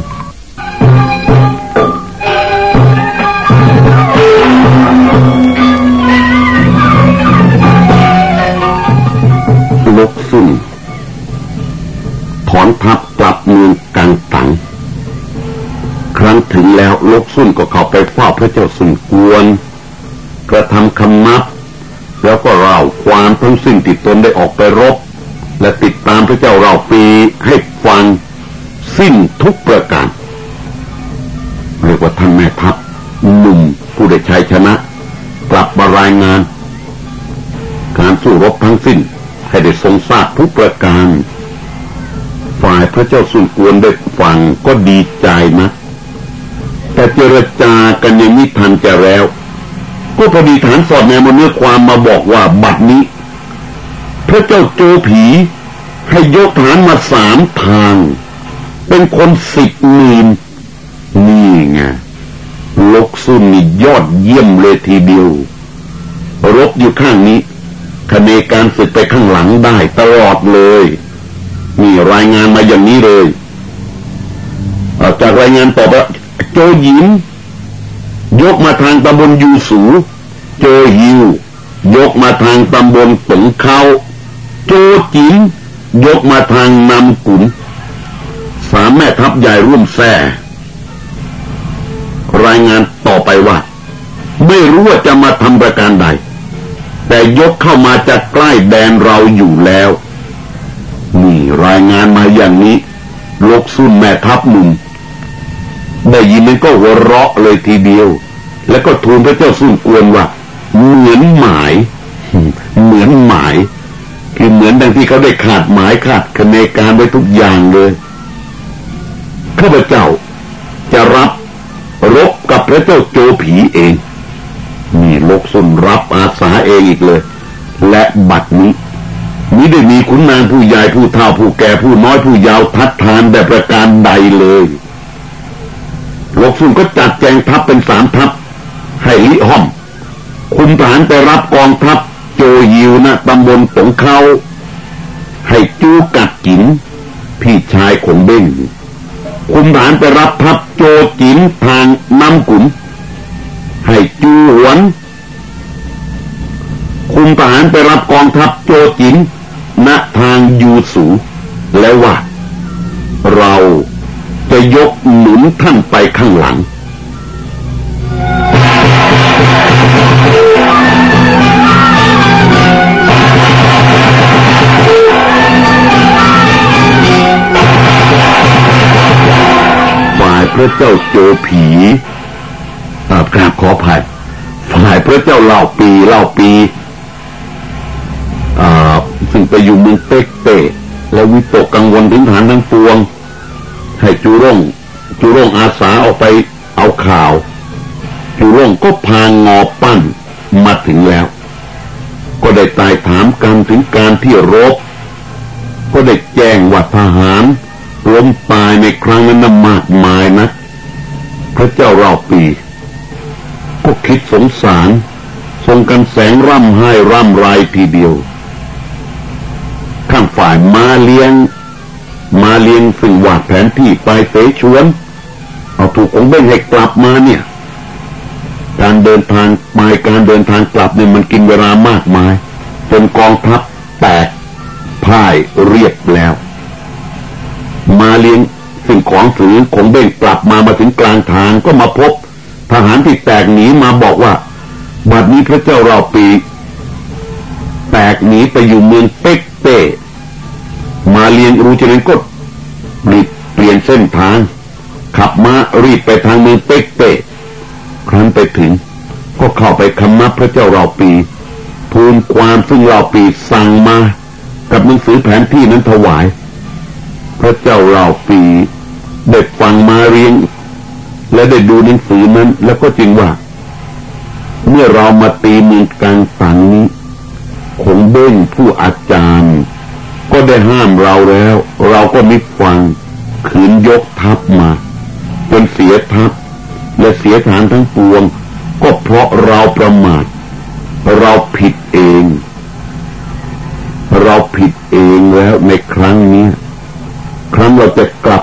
ลกซุ่นถอนทัพกลับเมืองกังตัง ครั้งถึงแล้วลกซุ่นก็เข้าไปเฝ้าพระเจ้าสุนกวน กระทำคำนับ แล้วก็เล่าความทั้งสิ้นติดตนได้ออกไปรบ และติดตามพระเจ้าเราปีให้ฟังสิ้นทุกประการเรียกว่าท่านแม่ทัพหนุ่มผู้ได้ชัยชนะ กลับมารายงาน การสู้รบทั้งสิ้นให้ได้ทรงทราบทุกประการ ฝ่ายพระเจ้าสุนกวนได้ฟังก็ดีใจนะ แต่เจรจากันยังไม่ทันจะแล้ว ก็พอดีฐานสอดแนมเนื้อความมาบอกว่าบัดนี้ พระเจ้าโจผีให้ยกฐานมาสามทาง เป็นคนสิบหมื่นนี่ไงลกซุนนี่ยอดเยี่ยมเลยทีเดียว รบอยู่ข้างนี้คเนการศึกไปข้างหลังได้ตลอดเลยนี่รายงานมาอย่างนี้เลยจากรายงานต่อไป โจหยิน ยกมาทางตำบลยูสู โจฮิว ยกมาทางตำบลตงเขาโจจิน ยกมาทางนำกุนสามแม่ทัพใหญ่ร่วมแท้รายงานต่อไปว่า ไม่รู้ว่าจะมาทำประการใด แต่ยกเข้ามาจากใกล้แดนเราอยู่แล้ว นี่รายงานมาอย่างนี้ ลกซุ่นแม่ทัพหนุ่ม ได้ยินมันก็หัวเราะเลยทีเดียว แล้วก็ทูลพระเจ้าสุนกวนว่า เหมือนหมาย เหมือนหมาย คือเหมือนดังที่เขาได้ขาดหมายขาดคะเนการไว้ทุกอย่างเลยข้าพเจ้าจะรับรบกับพระเจ้าโจผีเองนี่ลกซุนรับอาสาเองอีกเลย และบัดนี้มิได้มีขุนนางผู้ใหญ่ผู้เฒ่าผู้แก่ผู้น้อยผู้ยาวทัดทานแบบประการใดเลย ลกซุนก็จัดแจงทัพเป็นสามทัพให้ลิห้อม คุมฐานไปรับกองทัพโจยิวนะตำบลสงเขาให้จูกัดจินพี่ชายของเบ้งคุมฐานไปรับทัพโจจินทางน้ำกุนให้จูหวน คุมฐานไปรับกองทัพโจจินณทางยูสู แล้วว่า เรา จะยกหนุนท่านไปข้างหลัง ฝ่ายพระเจ้าโจผีอ่ากราบขออภัยฝ่ายพระเจ้าเล่าปีเล่าปีอ่าซึ่งไปอยู่เมืองเป๊กเป้แล้ววิตกกังวลถึงฐานทั้งปวง ให้จูร่ง จูร่งอาสาออกไปเอาข่าว จูร่งก็พางอปั้นมาถึงแล้ว ก็ได้ตายถามกันถึงการที่รบ ก็ได้แจ้งว่าทหารล้มตายในครั้งนั้นนมากมายนะ พระเจ้าเราปี ก็คิดสงสารทรงกันแสงร่ำไห้ร่ำไรทีเดียว ข้างฝ่ายมาเลี้ยง มาเลี้ยงซึ่งวาดแผนที่ไปเสฉวน เอาถูกของเบ้งให้กลับมาเนี่ย การเดินทางไปการเดินทางกลับเนี่ยมันกินเวลามากมายจนกองทัพแตกพ่ายเรียบแล้ว มาเลี้ยงสิ่งของถือของเบ้งกลับมามาถึงกลางทางก็มาพบ ทหารที่แตกหนีมาบอกว่าบัดนี้พระเจ้าเราปี แตกหนีไปอยู่เมืองเป๊กเต้ มาเลียงรู้ฉะนั้นก็รีบเปลี่ยนเส้นทาง ขับมารีบไปทางเมืองเป๊กเต้ครั้นไปถึง ก็เข้าไปคำนับพระเจ้าเราปี ทูลความซึ่งเราปีสั่งมากับหนังสือแผนที่นั้นถวาย พระเจ้าเราปีได้ฟังมาเรียง และได้ดูหนังสือนั้นแล้วก็จริงว่า เมื่อเรามาตีเมืองกลางสังนี้คงเบ้งผู้อาจารย์ ก็ได้ห้ามเราแล้ว เราก็ไม่ฟังขืนยกทัพมาจนเสียทัพและเสียฐานทั้งปวง ก็เพราะเราประมาท เราผิดเอง เราผิดเองแล้วในครั้งนี้ ครั้งเราจะกลับ